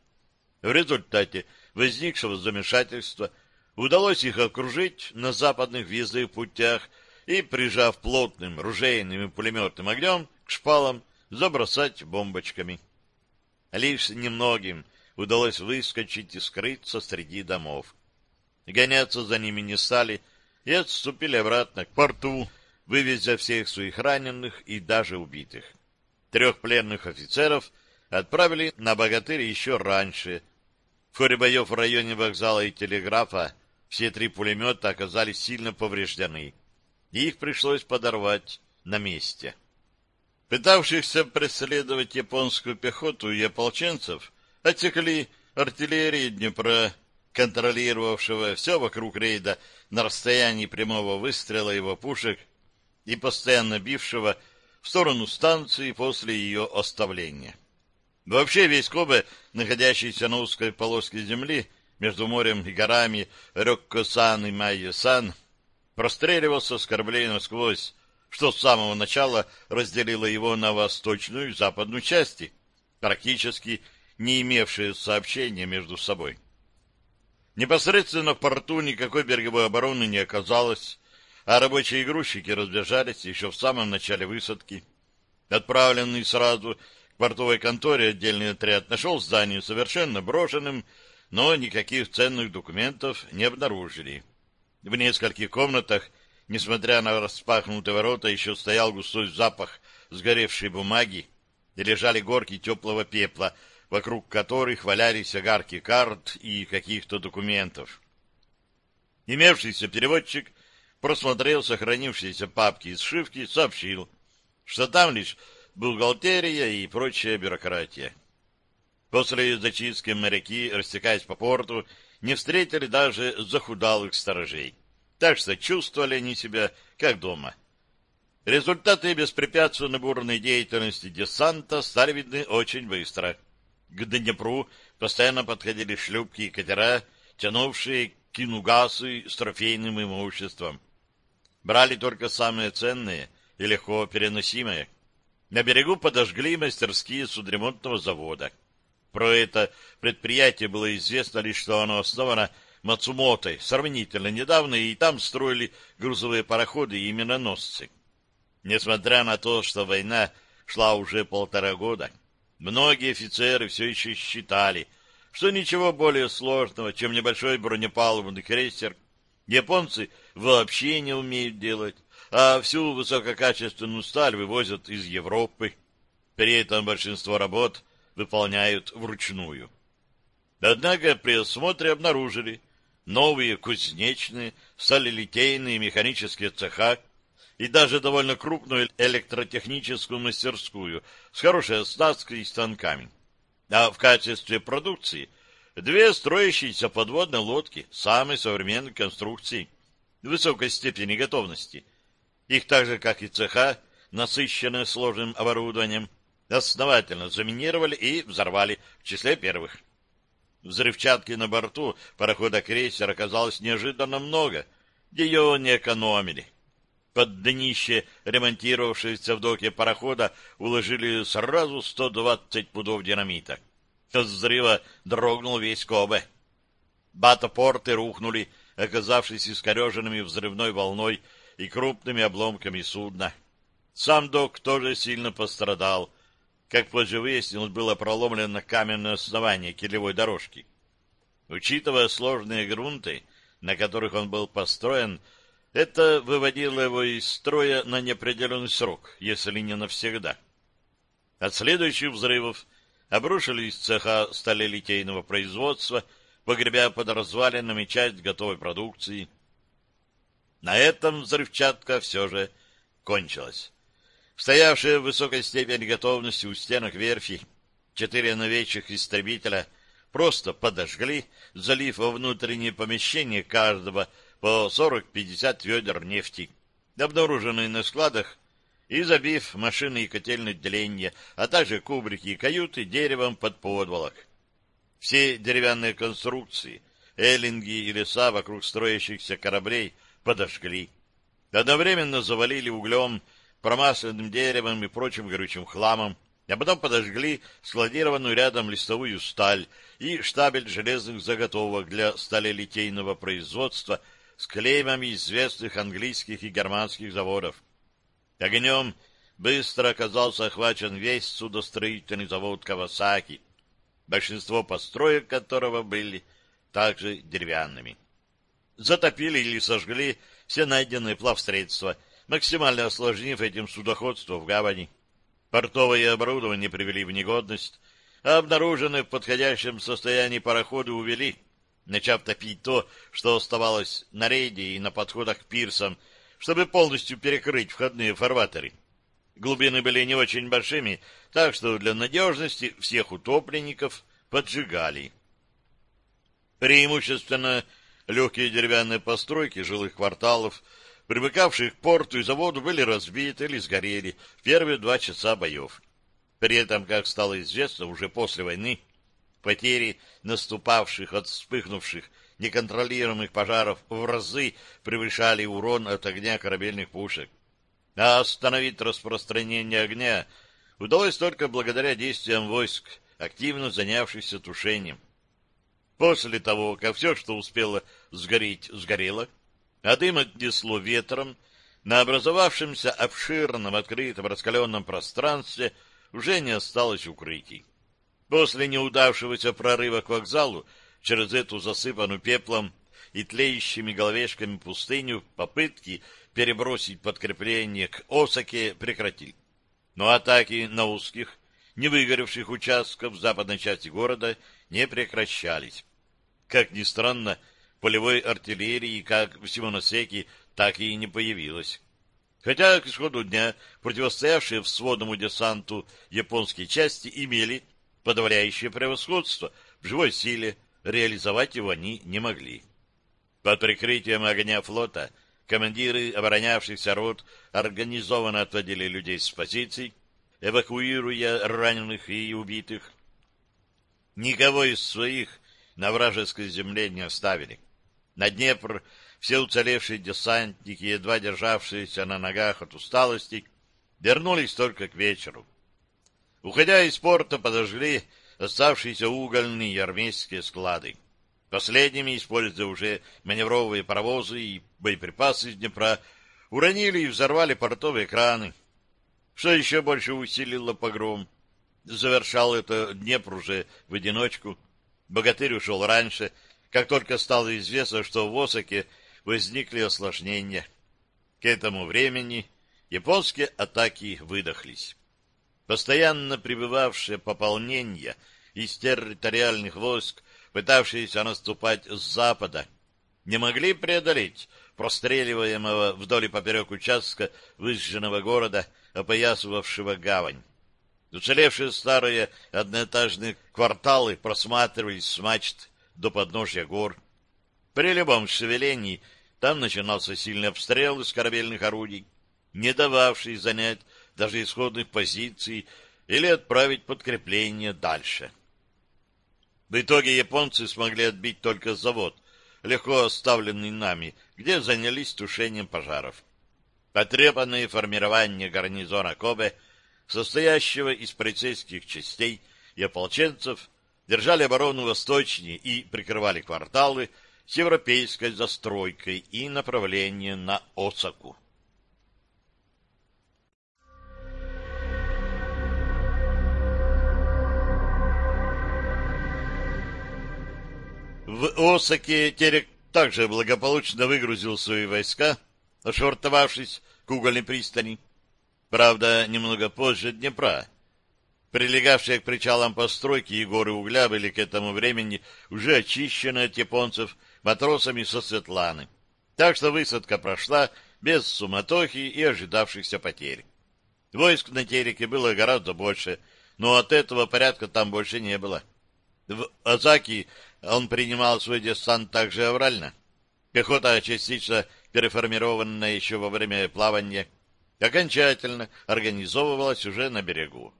A: В результате возникшего замешательства удалось их окружить на западных въездных путях и, прижав плотным ружейным и пулеметным огнем к шпалам, забросать бомбочками. Лишь немногим удалось выскочить и скрыться среди домов. Гоняться за ними не стали и отступили обратно к порту, вывезя всех своих раненых и даже убитых. Трех пленных офицеров отправили на богатырь еще раньше. В ходе боев в районе вокзала и телеграфа все три пулемета оказались сильно повреждены, и их пришлось подорвать на месте. Пытавшихся преследовать японскую пехоту и ополченцев отсекли артиллерии Днепра, контролировавшего все вокруг рейда на расстоянии прямого выстрела его пушек и постоянно бившего в сторону станции после ее оставления. Вообще весь Кобе, находящийся на узкой полоске земли между морем и горами Рёкко-сан и Майо-сан, простреливался с кораблей насквозь, что с самого начала разделило его на восточную и западную части, практически не имевшие сообщения между собой. Непосредственно в порту никакой береговой обороны не оказалось, а рабочие грузчики разбежались еще в самом начале высадки. Отправленный сразу к портовой конторе отдельный отряд нашел здание совершенно брошенным, но никаких ценных документов не обнаружили. В нескольких комнатах, несмотря на распахнутые ворота, еще стоял густой запах сгоревшей бумаги и лежали горки теплого пепла, вокруг которых валялись огарки карт и каких-то документов. Имевшийся переводчик просмотрел сохранившиеся папки из шивки, сообщил, что там лишь бухгалтерия и прочая бюрократия. После зачистки моряки, растекаясь по порту, не встретили даже захудалых сторожей. Так что чувствовали они себя как дома. Результаты беспрепятственной бурной деятельности десанта стали видны очень быстро. К Днепру постоянно подходили шлюпки и катера, тянувшие кинугасы с трофейным имуществом. Брали только самые ценные и легко переносимые. На берегу подожгли мастерские судоремонтного завода. Про это предприятие было известно лишь, что оно основано Мацумотой сравнительно недавно, и там строили грузовые пароходы и миноносцы. Несмотря на то, что война шла уже полтора года, многие офицеры все еще считали, что ничего более сложного, чем небольшой бронепалубный крейсер, японцы вообще не умеют делать, а всю высококачественную сталь вывозят из Европы. При этом большинство работ выполняют вручную. Однако при осмотре обнаружили новые кузнечные, сталелитейные механические цеха и даже довольно крупную электротехническую мастерскую с хорошей оснасткой и станками. А в качестве продукции две строящиеся подводные лодки самой современной конструкции, высокой степени готовности. Их так же, как и цеха, насыщенные сложным оборудованием, основательно заминировали и взорвали в числе первых. Взрывчатки на борту парохода-крейсер оказалось неожиданно много. Ее не экономили. Под днище ремонтировавшегося в доке парохода уложили сразу 120 пудов динамита. От взрыва дрогнул весь Кобе. Батопорты рухнули, оказавшись искореженными взрывной волной и крупными обломками судна. Сам док тоже сильно пострадал — как позже выяснилось, было проломлено каменное основание килевой дорожки. Учитывая сложные грунты, на которых он был построен, это выводило его из строя на неопределенный срок, если не навсегда. От следующих взрывов обрушились цеха сталелитейного производства, погребя под развалинами часть готовой продукции. На этом взрывчатка все же кончилась стоявшие в высокой степени готовности у стенок верфи, четыре новейших истребителя просто подожгли, залив во внутреннее помещение каждого по 40-50 ведер нефти, обнаруженные на складах, и забив машины и котельные отделения, а также кубрики и каюты деревом под подволок. Все деревянные конструкции, эллинги и леса вокруг строящихся кораблей подожгли. Одновременно завалили углем промасленным деревом и прочим горючим хламом, а потом подожгли складированную рядом листовую сталь и штабель железных заготовок для сталелитейного производства с клеймами известных английских и германских заводов. Огнем быстро оказался охвачен весь судостроительный завод Кавасаки, большинство построек которого были также деревянными. Затопили или сожгли все найденные плавсредства, максимально осложнив этим судоходство в гавани. Портовое оборудование привели в негодность, а обнаруженные в подходящем состоянии пароходы увели, начав топить то, что оставалось на рейде и на подходах к пирсам, чтобы полностью перекрыть входные фарватеры. Глубины были не очень большими, так что для надежности всех утопленников поджигали. Преимущественно легкие деревянные постройки жилых кварталов, примыкавшие к порту и заводу, были разбиты или сгорели в первые два часа боев. При этом, как стало известно уже после войны, потери наступавших от вспыхнувших неконтролируемых пожаров в разы превышали урон от огня корабельных пушек. А остановить распространение огня удалось только благодаря действиям войск, активно занявшихся тушением. После того, как все, что успело сгореть, сгорело, а дым отнесло ветром, на образовавшемся обширном открытом раскаленном пространстве уже не осталось укрытий. После неудавшегося прорыва к вокзалу через эту засыпанную пеплом и тлеющими головешками пустыню попытки перебросить подкрепление к Осаке прекратили. Но атаки на узких, не выгоревших участков в западной части города не прекращались. Как ни странно, полевой артиллерии как в Симоносеке, так и не появилось. Хотя к исходу дня противостоявшие в сводному десанту японские части имели подавляющее превосходство в живой силе, реализовать его они не могли. Под прикрытием огня флота командиры оборонявшихся рот организованно отводили людей с позиций, эвакуируя раненых и убитых. Никого из своих на вражеской земле не оставили. На Днепр все уцелевшие десантники, едва державшиеся на ногах от усталости, вернулись только к вечеру. Уходя из порта, подожгли оставшиеся угольные армейские склады. Последними, используя уже маневровые паровозы и боеприпасы из Днепра, уронили и взорвали портовые краны. Что еще больше усилило погром? Завершал это Днепр уже в одиночку. Богатырь ушел раньше, как только стало известно, что в Осаке возникли осложнения. К этому времени японские атаки выдохлись. Постоянно прибывавшее пополнение из территориальных войск, пытавшиеся наступать с запада, не могли преодолеть простреливаемого вдоль и поперек участка выжженного города, опоясывавшего гавань. Уцелевшие старые одноэтажные кварталы просматривались с мачт до подножья гор. При любом шевелении там начинался сильный обстрел из корабельных орудий, не дававший занять даже исходных позиций или отправить подкрепление дальше. В итоге японцы смогли отбить только завод, легко оставленный нами, где занялись тушением пожаров. Потрепанные формирования гарнизона Кобе, состоящего из полицейских частей и ополченцев, держали оборону восточнее и прикрывали кварталы с европейской застройкой и направление на Осаку. В Осаке Терек также благополучно выгрузил свои войска, ошвартовавшись к угольной пристани. Правда, немного позже Днепра. Прилегавшие к причалам постройки и горы угля были к этому времени уже очищены от японцев матросами со Светланы. Так что высадка прошла без суматохи и ожидавшихся потерь. Войск на Тереке было гораздо больше, но от этого порядка там больше не было. В Азаки он принимал свой десант также аврально. Пехота, частично переформированная еще во время плавания, окончательно организовывалась уже на берегу.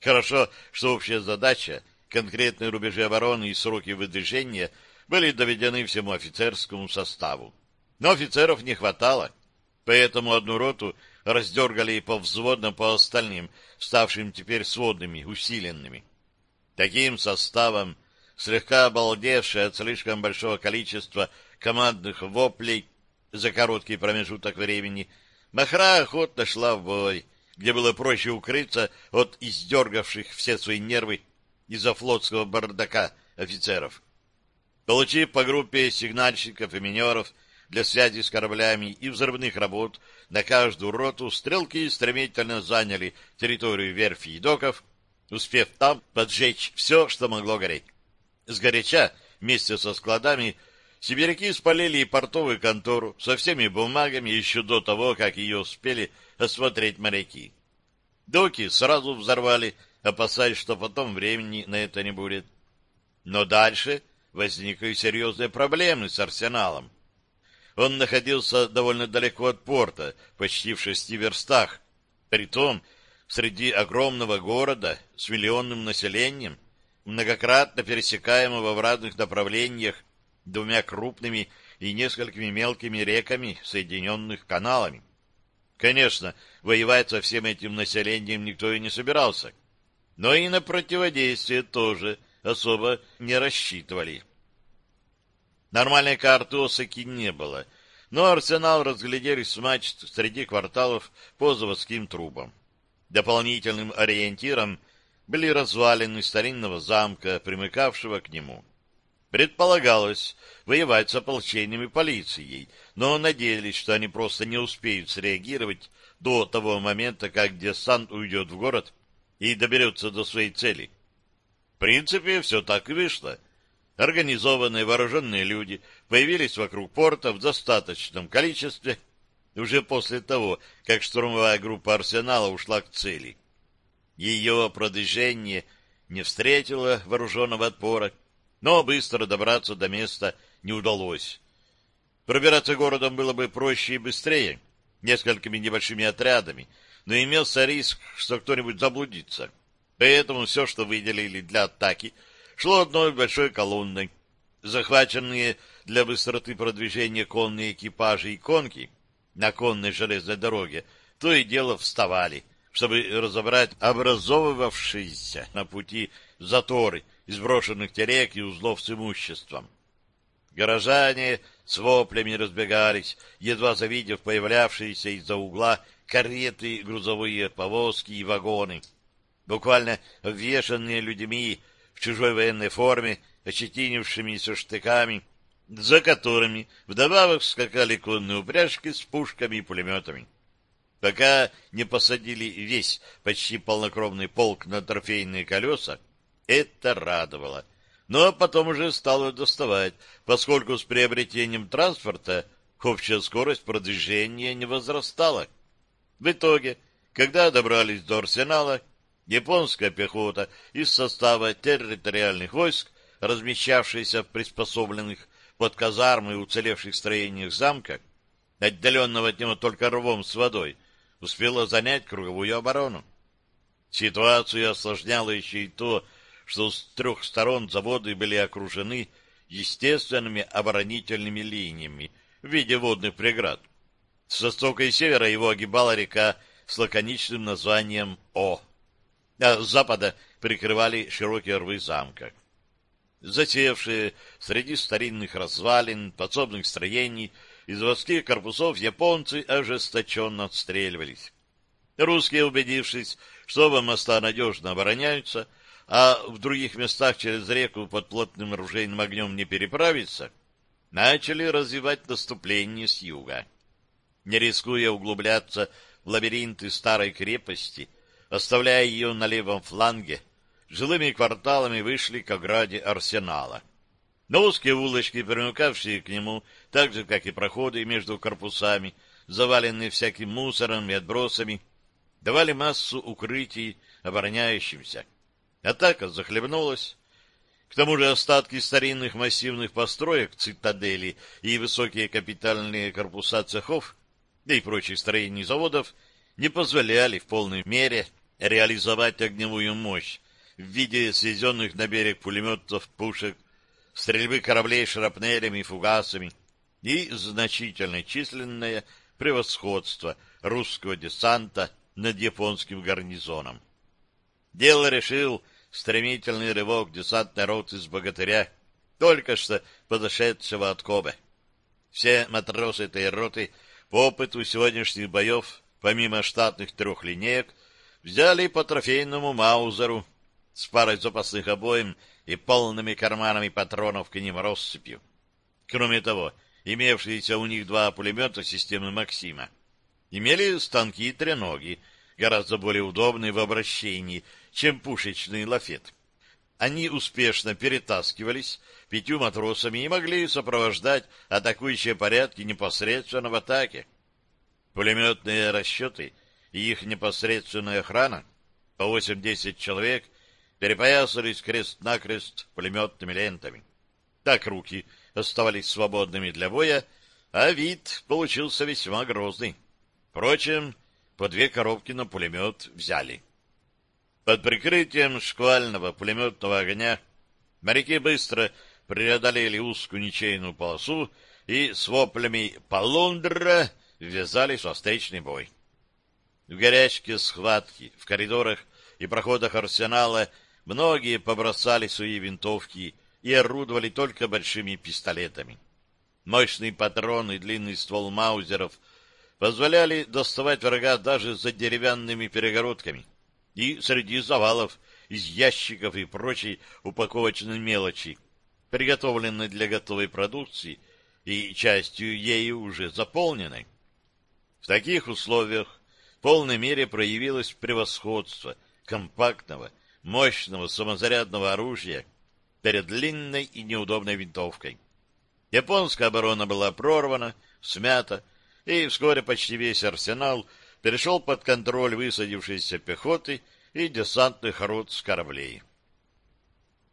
A: Хорошо, что общая задача, конкретные рубежи обороны и сроки выдвижения были доведены всему офицерскому составу. Но офицеров не хватало. поэтому одну роту раздергали повзводно по остальным, ставшим теперь сводными, усиленными. Таким составом, слегка обалдевший от слишком большого количества командных воплей за короткий промежуток времени, Махра охотно шла в бой, где было проще укрыться от издергавших все свои нервы из-за флотского бардака офицеров. Получив по группе сигнальщиков и минеров для связи с кораблями и взрывных работ на каждую роту, стрелки стремительно заняли территорию верфи и доков, успев там поджечь все, что могло гореть. Сгоряча, вместе со складами, сибиряки спалили и портовую контору со всеми бумагами еще до того, как ее успели осмотреть моряки. Доки сразу взорвали, опасаясь, что потом времени на это не будет. Но дальше возникли серьезные проблемы с арсеналом. Он находился довольно далеко от порта, почти в шести верстах, притом среди огромного города с миллионным населением, многократно пересекаемого в разных направлениях двумя крупными и несколькими мелкими реками, соединенных каналами. Конечно, воевать со всем этим населением никто и не собирался, но и на противодействие тоже особо не рассчитывали. Нормальной карты Осаки не было, но арсенал разглядели с мачт среди кварталов по заводским трубам. Дополнительным ориентиром были развалины старинного замка, примыкавшего к нему. Предполагалось воевать с ополчением и полицией, но надеялись, что они просто не успеют среагировать до того момента, как десант уйдет в город и доберется до своей цели. В принципе, все так и вышло. Организованные вооруженные люди появились вокруг порта в достаточном количестве уже после того, как штурмовая группа «Арсенала» ушла к цели. Ее продвижение не встретило вооруженного отпора, но быстро добраться до места не удалось. Пробираться городом было бы проще и быстрее, несколькими небольшими отрядами, но имелся риск, что кто-нибудь заблудится. Поэтому все, что выделили для атаки, шло одной большой колонной. Захваченные для быстроты продвижения конные экипажи и конки на конной железной дороге то и дело вставали, чтобы разобрать образовывавшиеся на пути заторы из брошенных терек и узлов с имуществом. Горожане с воплями разбегались, едва завидев появлявшиеся из-за угла кареты, грузовые повозки и вагоны, буквально обвешанные людьми в чужой военной форме, ощетинившимися штыками, за которыми вдобавок скакали конные упряжки с пушками и пулеметами. Пока не посадили весь почти полнокровный полк на трофейные колеса, это радовало. Но потом уже стало доставать, поскольку с приобретением транспорта общая скорость продвижения не возрастала. В итоге, когда добрались до арсенала, японская пехота из состава территориальных войск, размещавшаяся в приспособленных под казармы уцелевших строениях замка, отдаленного от него только рвом с водой, успела занять круговую оборону. Ситуацию осложняло еще и то, что с трех сторон заводы были окружены естественными оборонительными линиями в виде водных преград. С востока и севера его огибала река с лаконичным названием О. А с запада прикрывали широкие рвы замка. Засевшие среди старинных развалин, подсобных строений и заводских корпусов японцы ожесточенно отстреливались. Русские, убедившись, что оба моста надежно обороняются, а в других местах через реку под плотным оружейным огнем не переправиться, начали развивать наступление с юга. Не рискуя углубляться в лабиринты старой крепости, оставляя ее на левом фланге, жилыми кварталами вышли к ограде арсенала. На узкие улочки, примыкавшие к нему, так же, как и проходы между корпусами, заваленные всяким мусором и отбросами, давали массу укрытий обороняющимся. Атака захлебнулась. К тому же остатки старинных массивных построек цитадели и высокие капитальные корпуса цехов, да и прочих строений заводов, не позволяли в полной мере реализовать огневую мощь в виде свезенных на берег пулеметов, пушек, стрельбы кораблей шрапнелями и фугасами и значительное численное превосходство русского десанта над японским гарнизоном. Дело решил стремительный рывок десантной роты с богатыря, только что подошедшего от Кобе. Все матросы этой роты по опыту сегодняшних боев, помимо штатных трех линеек, взяли по трофейному маузеру с парой запасных обоим и полными карманами патронов к ним россыпью. Кроме того, имевшиеся у них два пулемета системы «Максима» имели станки и треноги, гораздо более удобные в обращении, чем пушечный лафет. Они успешно перетаскивались пятью матросами и могли сопровождать атакующие порядки непосредственно в атаке. Пулеметные расчеты и их непосредственная охрана, по 8-10 человек, перепоясались крест-накрест пулеметными лентами. Так руки оставались свободными для боя, а вид получился весьма грозный. Впрочем, по две коробки на пулемет взяли. Под прикрытием шквального пулеметного огня моряки быстро преодолели узкую ничейную полосу и с воплями «Полундра!» ввязались в встречный бой. В горячке схватки, в коридорах и проходах арсенала многие побросали свои винтовки и орудовали только большими пистолетами. Мощный патрон и длинный ствол маузеров позволяли доставать врага даже за деревянными перегородками и среди завалов из ящиков и прочей упаковочной мелочи, приготовленной для готовой продукции и частью ею уже заполненной. В таких условиях в полной мере проявилось превосходство компактного, мощного самозарядного оружия перед длинной и неудобной винтовкой. Японская оборона была прорвана, смята, и вскоре почти весь арсенал перешел под контроль высадившейся пехоты и десантных рот с кораблей.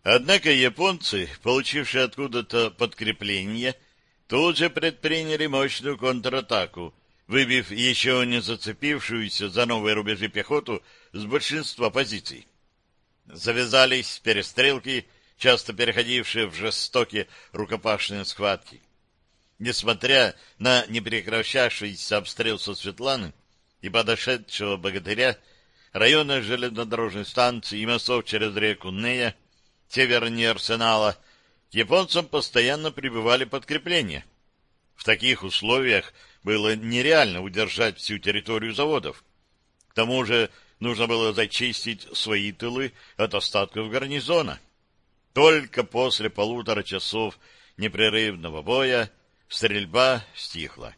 A: Однако японцы, получившие откуда-то подкрепление, тут же предприняли мощную контратаку, выбив еще не зацепившуюся за новые рубежи пехоту с большинства позиций. Завязались перестрелки, часто переходившие в жестокие рукопашные схватки. Несмотря на непрекращавшийся обстрел со Светланы и подошедшего богатыря, района железнодорожной станции и мостов через реку Нея, севернее Арсенала, японцам постоянно прибывали подкрепления. В таких условиях было нереально удержать всю территорию заводов. К тому же нужно было зачистить свои тылы от остатков гарнизона. Только после полутора часов непрерывного боя стрельба стихла.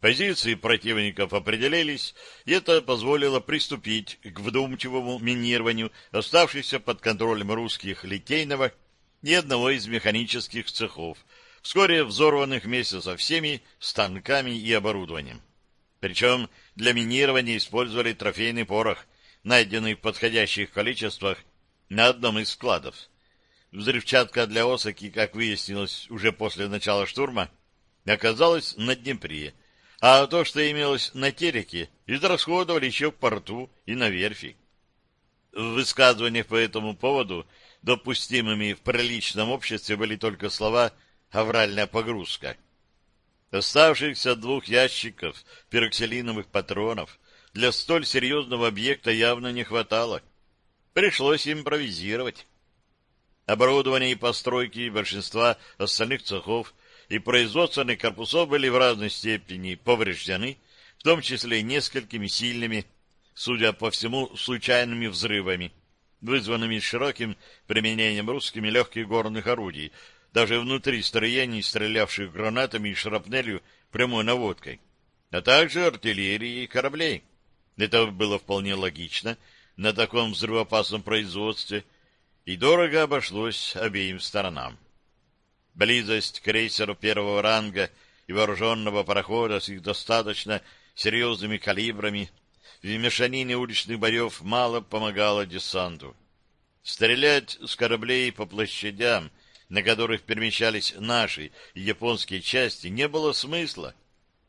A: Позиции противников определились, и это позволило приступить к вдумчивому минированию оставшихся под контролем русских литейного и одного из механических цехов, вскоре взорванных вместе со всеми станками и оборудованием. Причем для минирования использовали трофейный порох, найденный в подходящих количествах на одном из складов. Взрывчатка для Осаки, как выяснилось уже после начала штурма, оказалась на Днепре, а то, что имелось на Тереке, израсходовали еще в порту и на верфи. В высказываниях по этому поводу допустимыми в приличном обществе были только слова «авральная погрузка». Оставшихся двух ящиков пероксилиновых патронов для столь серьезного объекта явно не хватало. Пришлось импровизировать. Оборудование и постройки большинства остальных цехов и производственных корпусов были в разной степени повреждены, в том числе несколькими сильными, судя по всему, случайными взрывами, вызванными широким применением русскими легких горных орудий, даже внутри строений, стрелявших гранатами и шрапнелью прямой наводкой, а также артиллерии и кораблей. Это было вполне логично на таком взрывоопасном производстве и дорого обошлось обеим сторонам. Близость крейсеру первого ранга и вооруженного парохода с их достаточно серьезными калибрами в мешанине уличных боев мало помогала десанту. Стрелять с кораблей по площадям, на которых перемещались наши и японские части, не было смысла,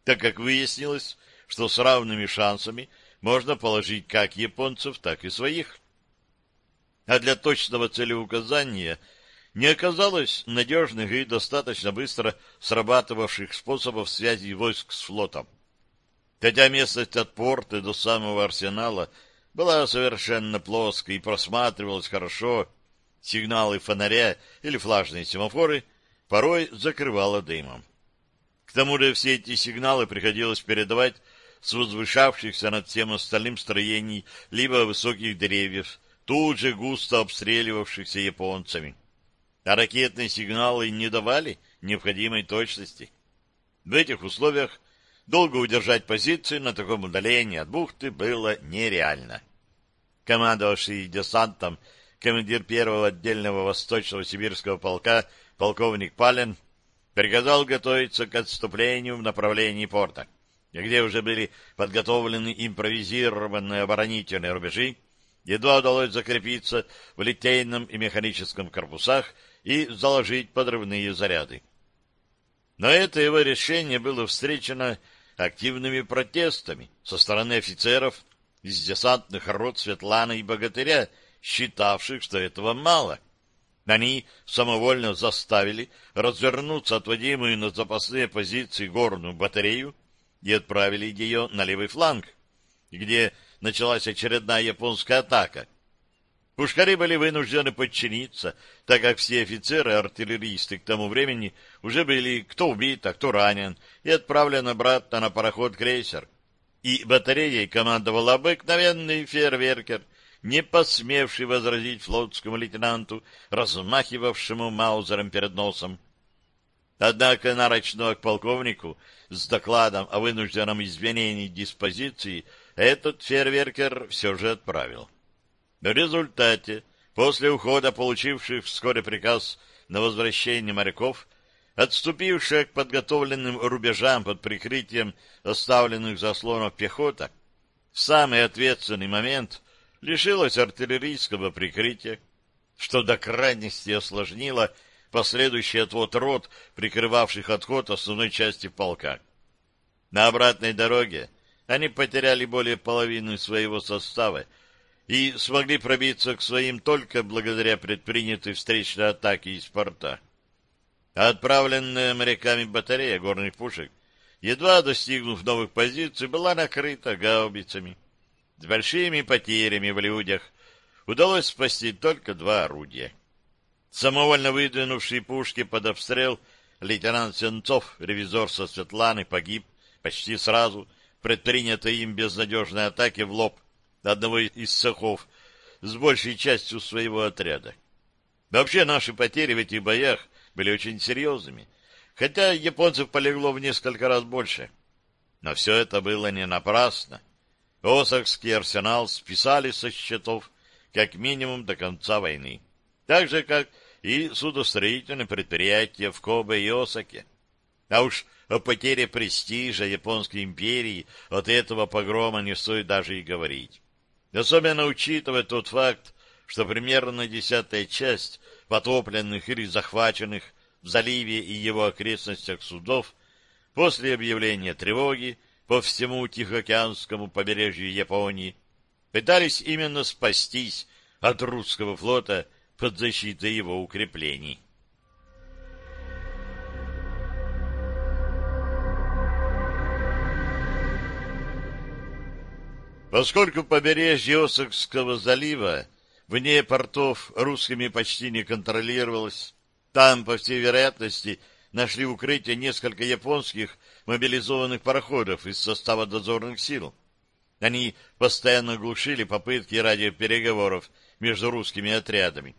A: так как выяснилось, что с равными шансами можно положить как японцев, так и своих. А для точного целеуказания – не оказалось надежных и достаточно быстро срабатывавших способов связи войск с флотом. Хотя местность от порта до самого арсенала была совершенно плоской и просматривалась хорошо, сигналы фонаря или флажные семафоры порой закрывало дымом. К тому же все эти сигналы приходилось передавать с возвышавшихся над всем остальным строений либо высоких деревьев, тут же густо обстреливавшихся японцами. А ракетные сигналы не давали необходимой точности. В этих условиях долго удержать позиции на таком удалении от бухты было нереально. Командовавший десантом командир первого отдельного восточного сибирского полка полковник Пален приказал готовиться к отступлению в направлении порта где уже были подготовлены импровизированные оборонительные рубежи, едва удалось закрепиться в литейном и механическом корпусах и заложить подрывные заряды. Но это его решение было встречено активными протестами со стороны офицеров из десантных рот Светланы и Богатыря, считавших, что этого мало. Они самовольно заставили развернуться отводимую на запасные позиции горную батарею и отправили ее на левый фланг, где началась очередная японская атака. Пушкари были вынуждены подчиниться, так как все офицеры и артиллеристы к тому времени уже были кто убит, а кто ранен, и отправлен обратно на пароход-крейсер. И батареей командовал обыкновенный фейерверкер, не посмевший возразить флотскому лейтенанту, размахивавшему маузером перед носом. Однако нарочного к полковнику с докладом о вынужденном изменении диспозиции этот фейерверкер все же отправил. В результате, после ухода получивших вскоре приказ на возвращение моряков, отступившая к подготовленным рубежам под прикрытием оставленных заслонов пехота, в самый ответственный момент лишилась артиллерийского прикрытия, что до крайности осложнило последующий отвод рот, прикрывавших отход основной части полка. На обратной дороге они потеряли более половины своего состава и смогли пробиться к своим только благодаря предпринятой встречной атаке из порта. Отправленная моряками батарея горных пушек, едва достигнув новых позиций, была накрыта гаубицами. С большими потерями в людях удалось спасти только два орудия. Самовольно выдвинувший пушки под обстрел лейтенант Сенцов, ревизор со Светланы, погиб почти сразу предпринятой им безнадежной атаки в лоб одного из цехов с большей частью своего отряда. Вообще наши потери в этих боях были очень серьезными, хотя японцев полегло в несколько раз больше. Но все это было не напрасно. Осакский арсенал списали со счетов как минимум до конца войны. Так же, как и судостроительные предприятия в Кобе и Осаке. А уж о потере престижа Японской империи от этого погрома не стоит даже и говорить. Особенно учитывая тот факт, что примерно десятая часть потопленных или захваченных в заливе и его окрестностях судов после объявления тревоги по всему Тихоокеанскому побережью Японии пытались именно спастись от русского флота под защитой его укреплений. Поскольку побережье Осокского залива вне портов русскими почти не контролировалось, там, по всей вероятности, нашли укрытие несколько японских мобилизованных пароходов из состава дозорных сил. Они постоянно глушили попытки радиопереговоров между русскими отрядами.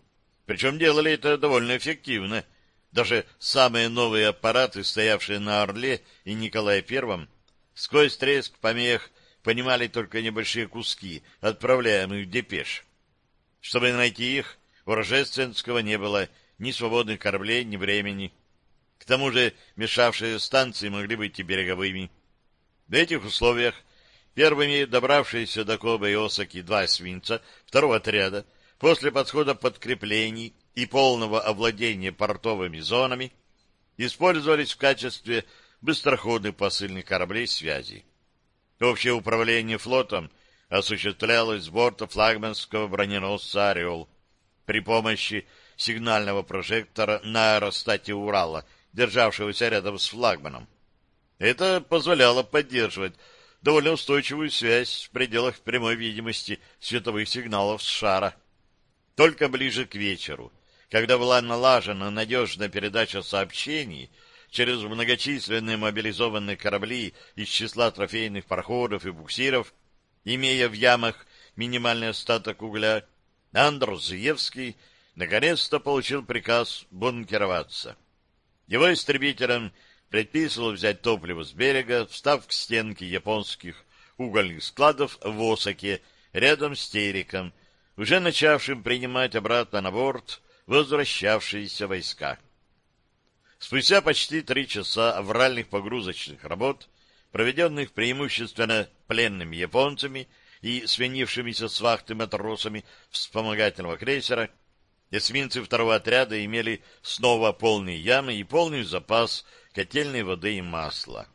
A: Причем делали это довольно эффективно. Даже самые новые аппараты, стоявшие на Орле и Николае Первом, сквозь треск помех понимали только небольшие куски, отправляемых депеш. Чтобы найти их, у Рожественского не было ни свободных кораблей, ни времени. К тому же мешавшие станции могли быть и береговыми. В этих условиях первыми добравшиеся до Коба и Осаки два свинца второго отряда после подхода подкреплений и полного овладения портовыми зонами использовались в качестве быстроходных посыльных кораблей связи. Общее управление флотом осуществлялось с борта флагманского броненосца «Орел» при помощи сигнального прожектора на аэростате Урала, державшегося рядом с флагманом. Это позволяло поддерживать довольно устойчивую связь в пределах прямой видимости световых сигналов с шара. Только ближе к вечеру, когда была налажена надежная передача сообщений через многочисленные мобилизованные корабли из числа трофейных пароходов и буксиров, имея в ямах минимальный остаток угля, Андрозиевский наконец-то получил приказ бункероваться. Его истребителям предписывал взять топливо с берега, встав к стенке японских угольных складов в Осаке, рядом с Териком, уже начавшим принимать обратно на борт возвращавшиеся войска. Спустя почти три часа авральных погрузочных работ, проведенных преимущественно пленными японцами и свинившимися с вахты матросами вспомогательного крейсера, эсминцы второго отряда имели снова полные ямы и полный запас котельной воды и масла.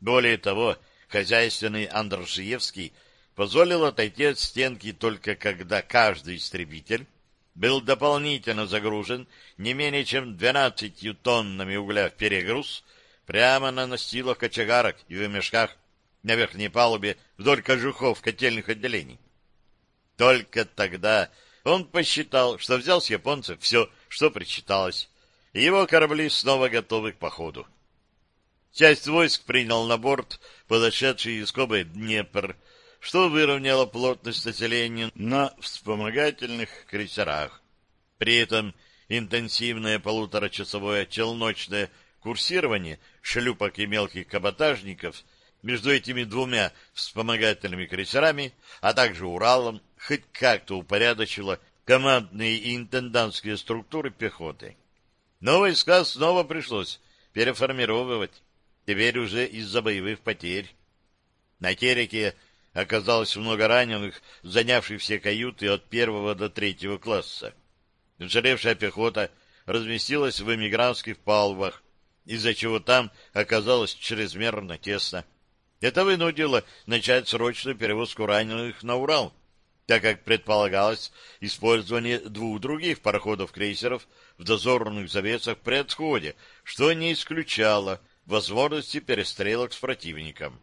A: Более того, хозяйственный Андрушиевский позволил отойти от стенки только когда каждый истребитель был дополнительно загружен не менее чем 12 тоннами угля в перегруз прямо на настилах кочегарок и в мешках на верхней палубе вдоль кожухов котельных отделений. Только тогда он посчитал, что взял с японцев все, что причиталось, и его корабли снова готовы к походу. Часть войск принял на борт подошедший из Кобы Днепр, что выровняло плотность населения на вспомогательных крейсерах. При этом интенсивное полуторачасовое челночное курсирование шлюпок и мелких каботажников между этими двумя вспомогательными крейсерами, а также Уралом, хоть как-то упорядочило командные и интендантские структуры пехоты. Но войска снова пришлось переформировывать теперь уже из-за боевых потерь. На Тереке оказалось много раненых, занявших все каюты от первого до третьего класса. Уцелевшая пехота разместилась в эмигрантских палубах, из-за чего там оказалось чрезмерно тесно. Это вынудило начать срочную перевозку раненых на Урал, так как предполагалось использование двух других пароходов-крейсеров в дозорных завесах при отходе, что не исключало возможности перестрелок с противником.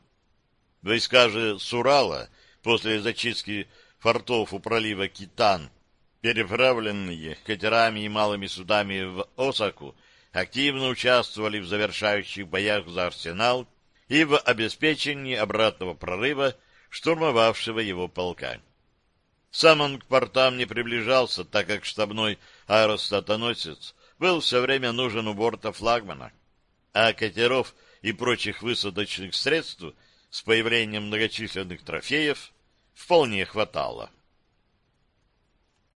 A: Войска же с Урала после зачистки фортов у пролива Китан, переправленные катерами и малыми судами в Осаку, активно участвовали в завершающих боях за арсенал и в обеспечении обратного прорыва штурмовавшего его полка. Сам он к портам не приближался, так как штабной аэростатоносец был все время нужен у борта флагмана а катеров и прочих высадочных средств с появлением многочисленных трофеев вполне хватало.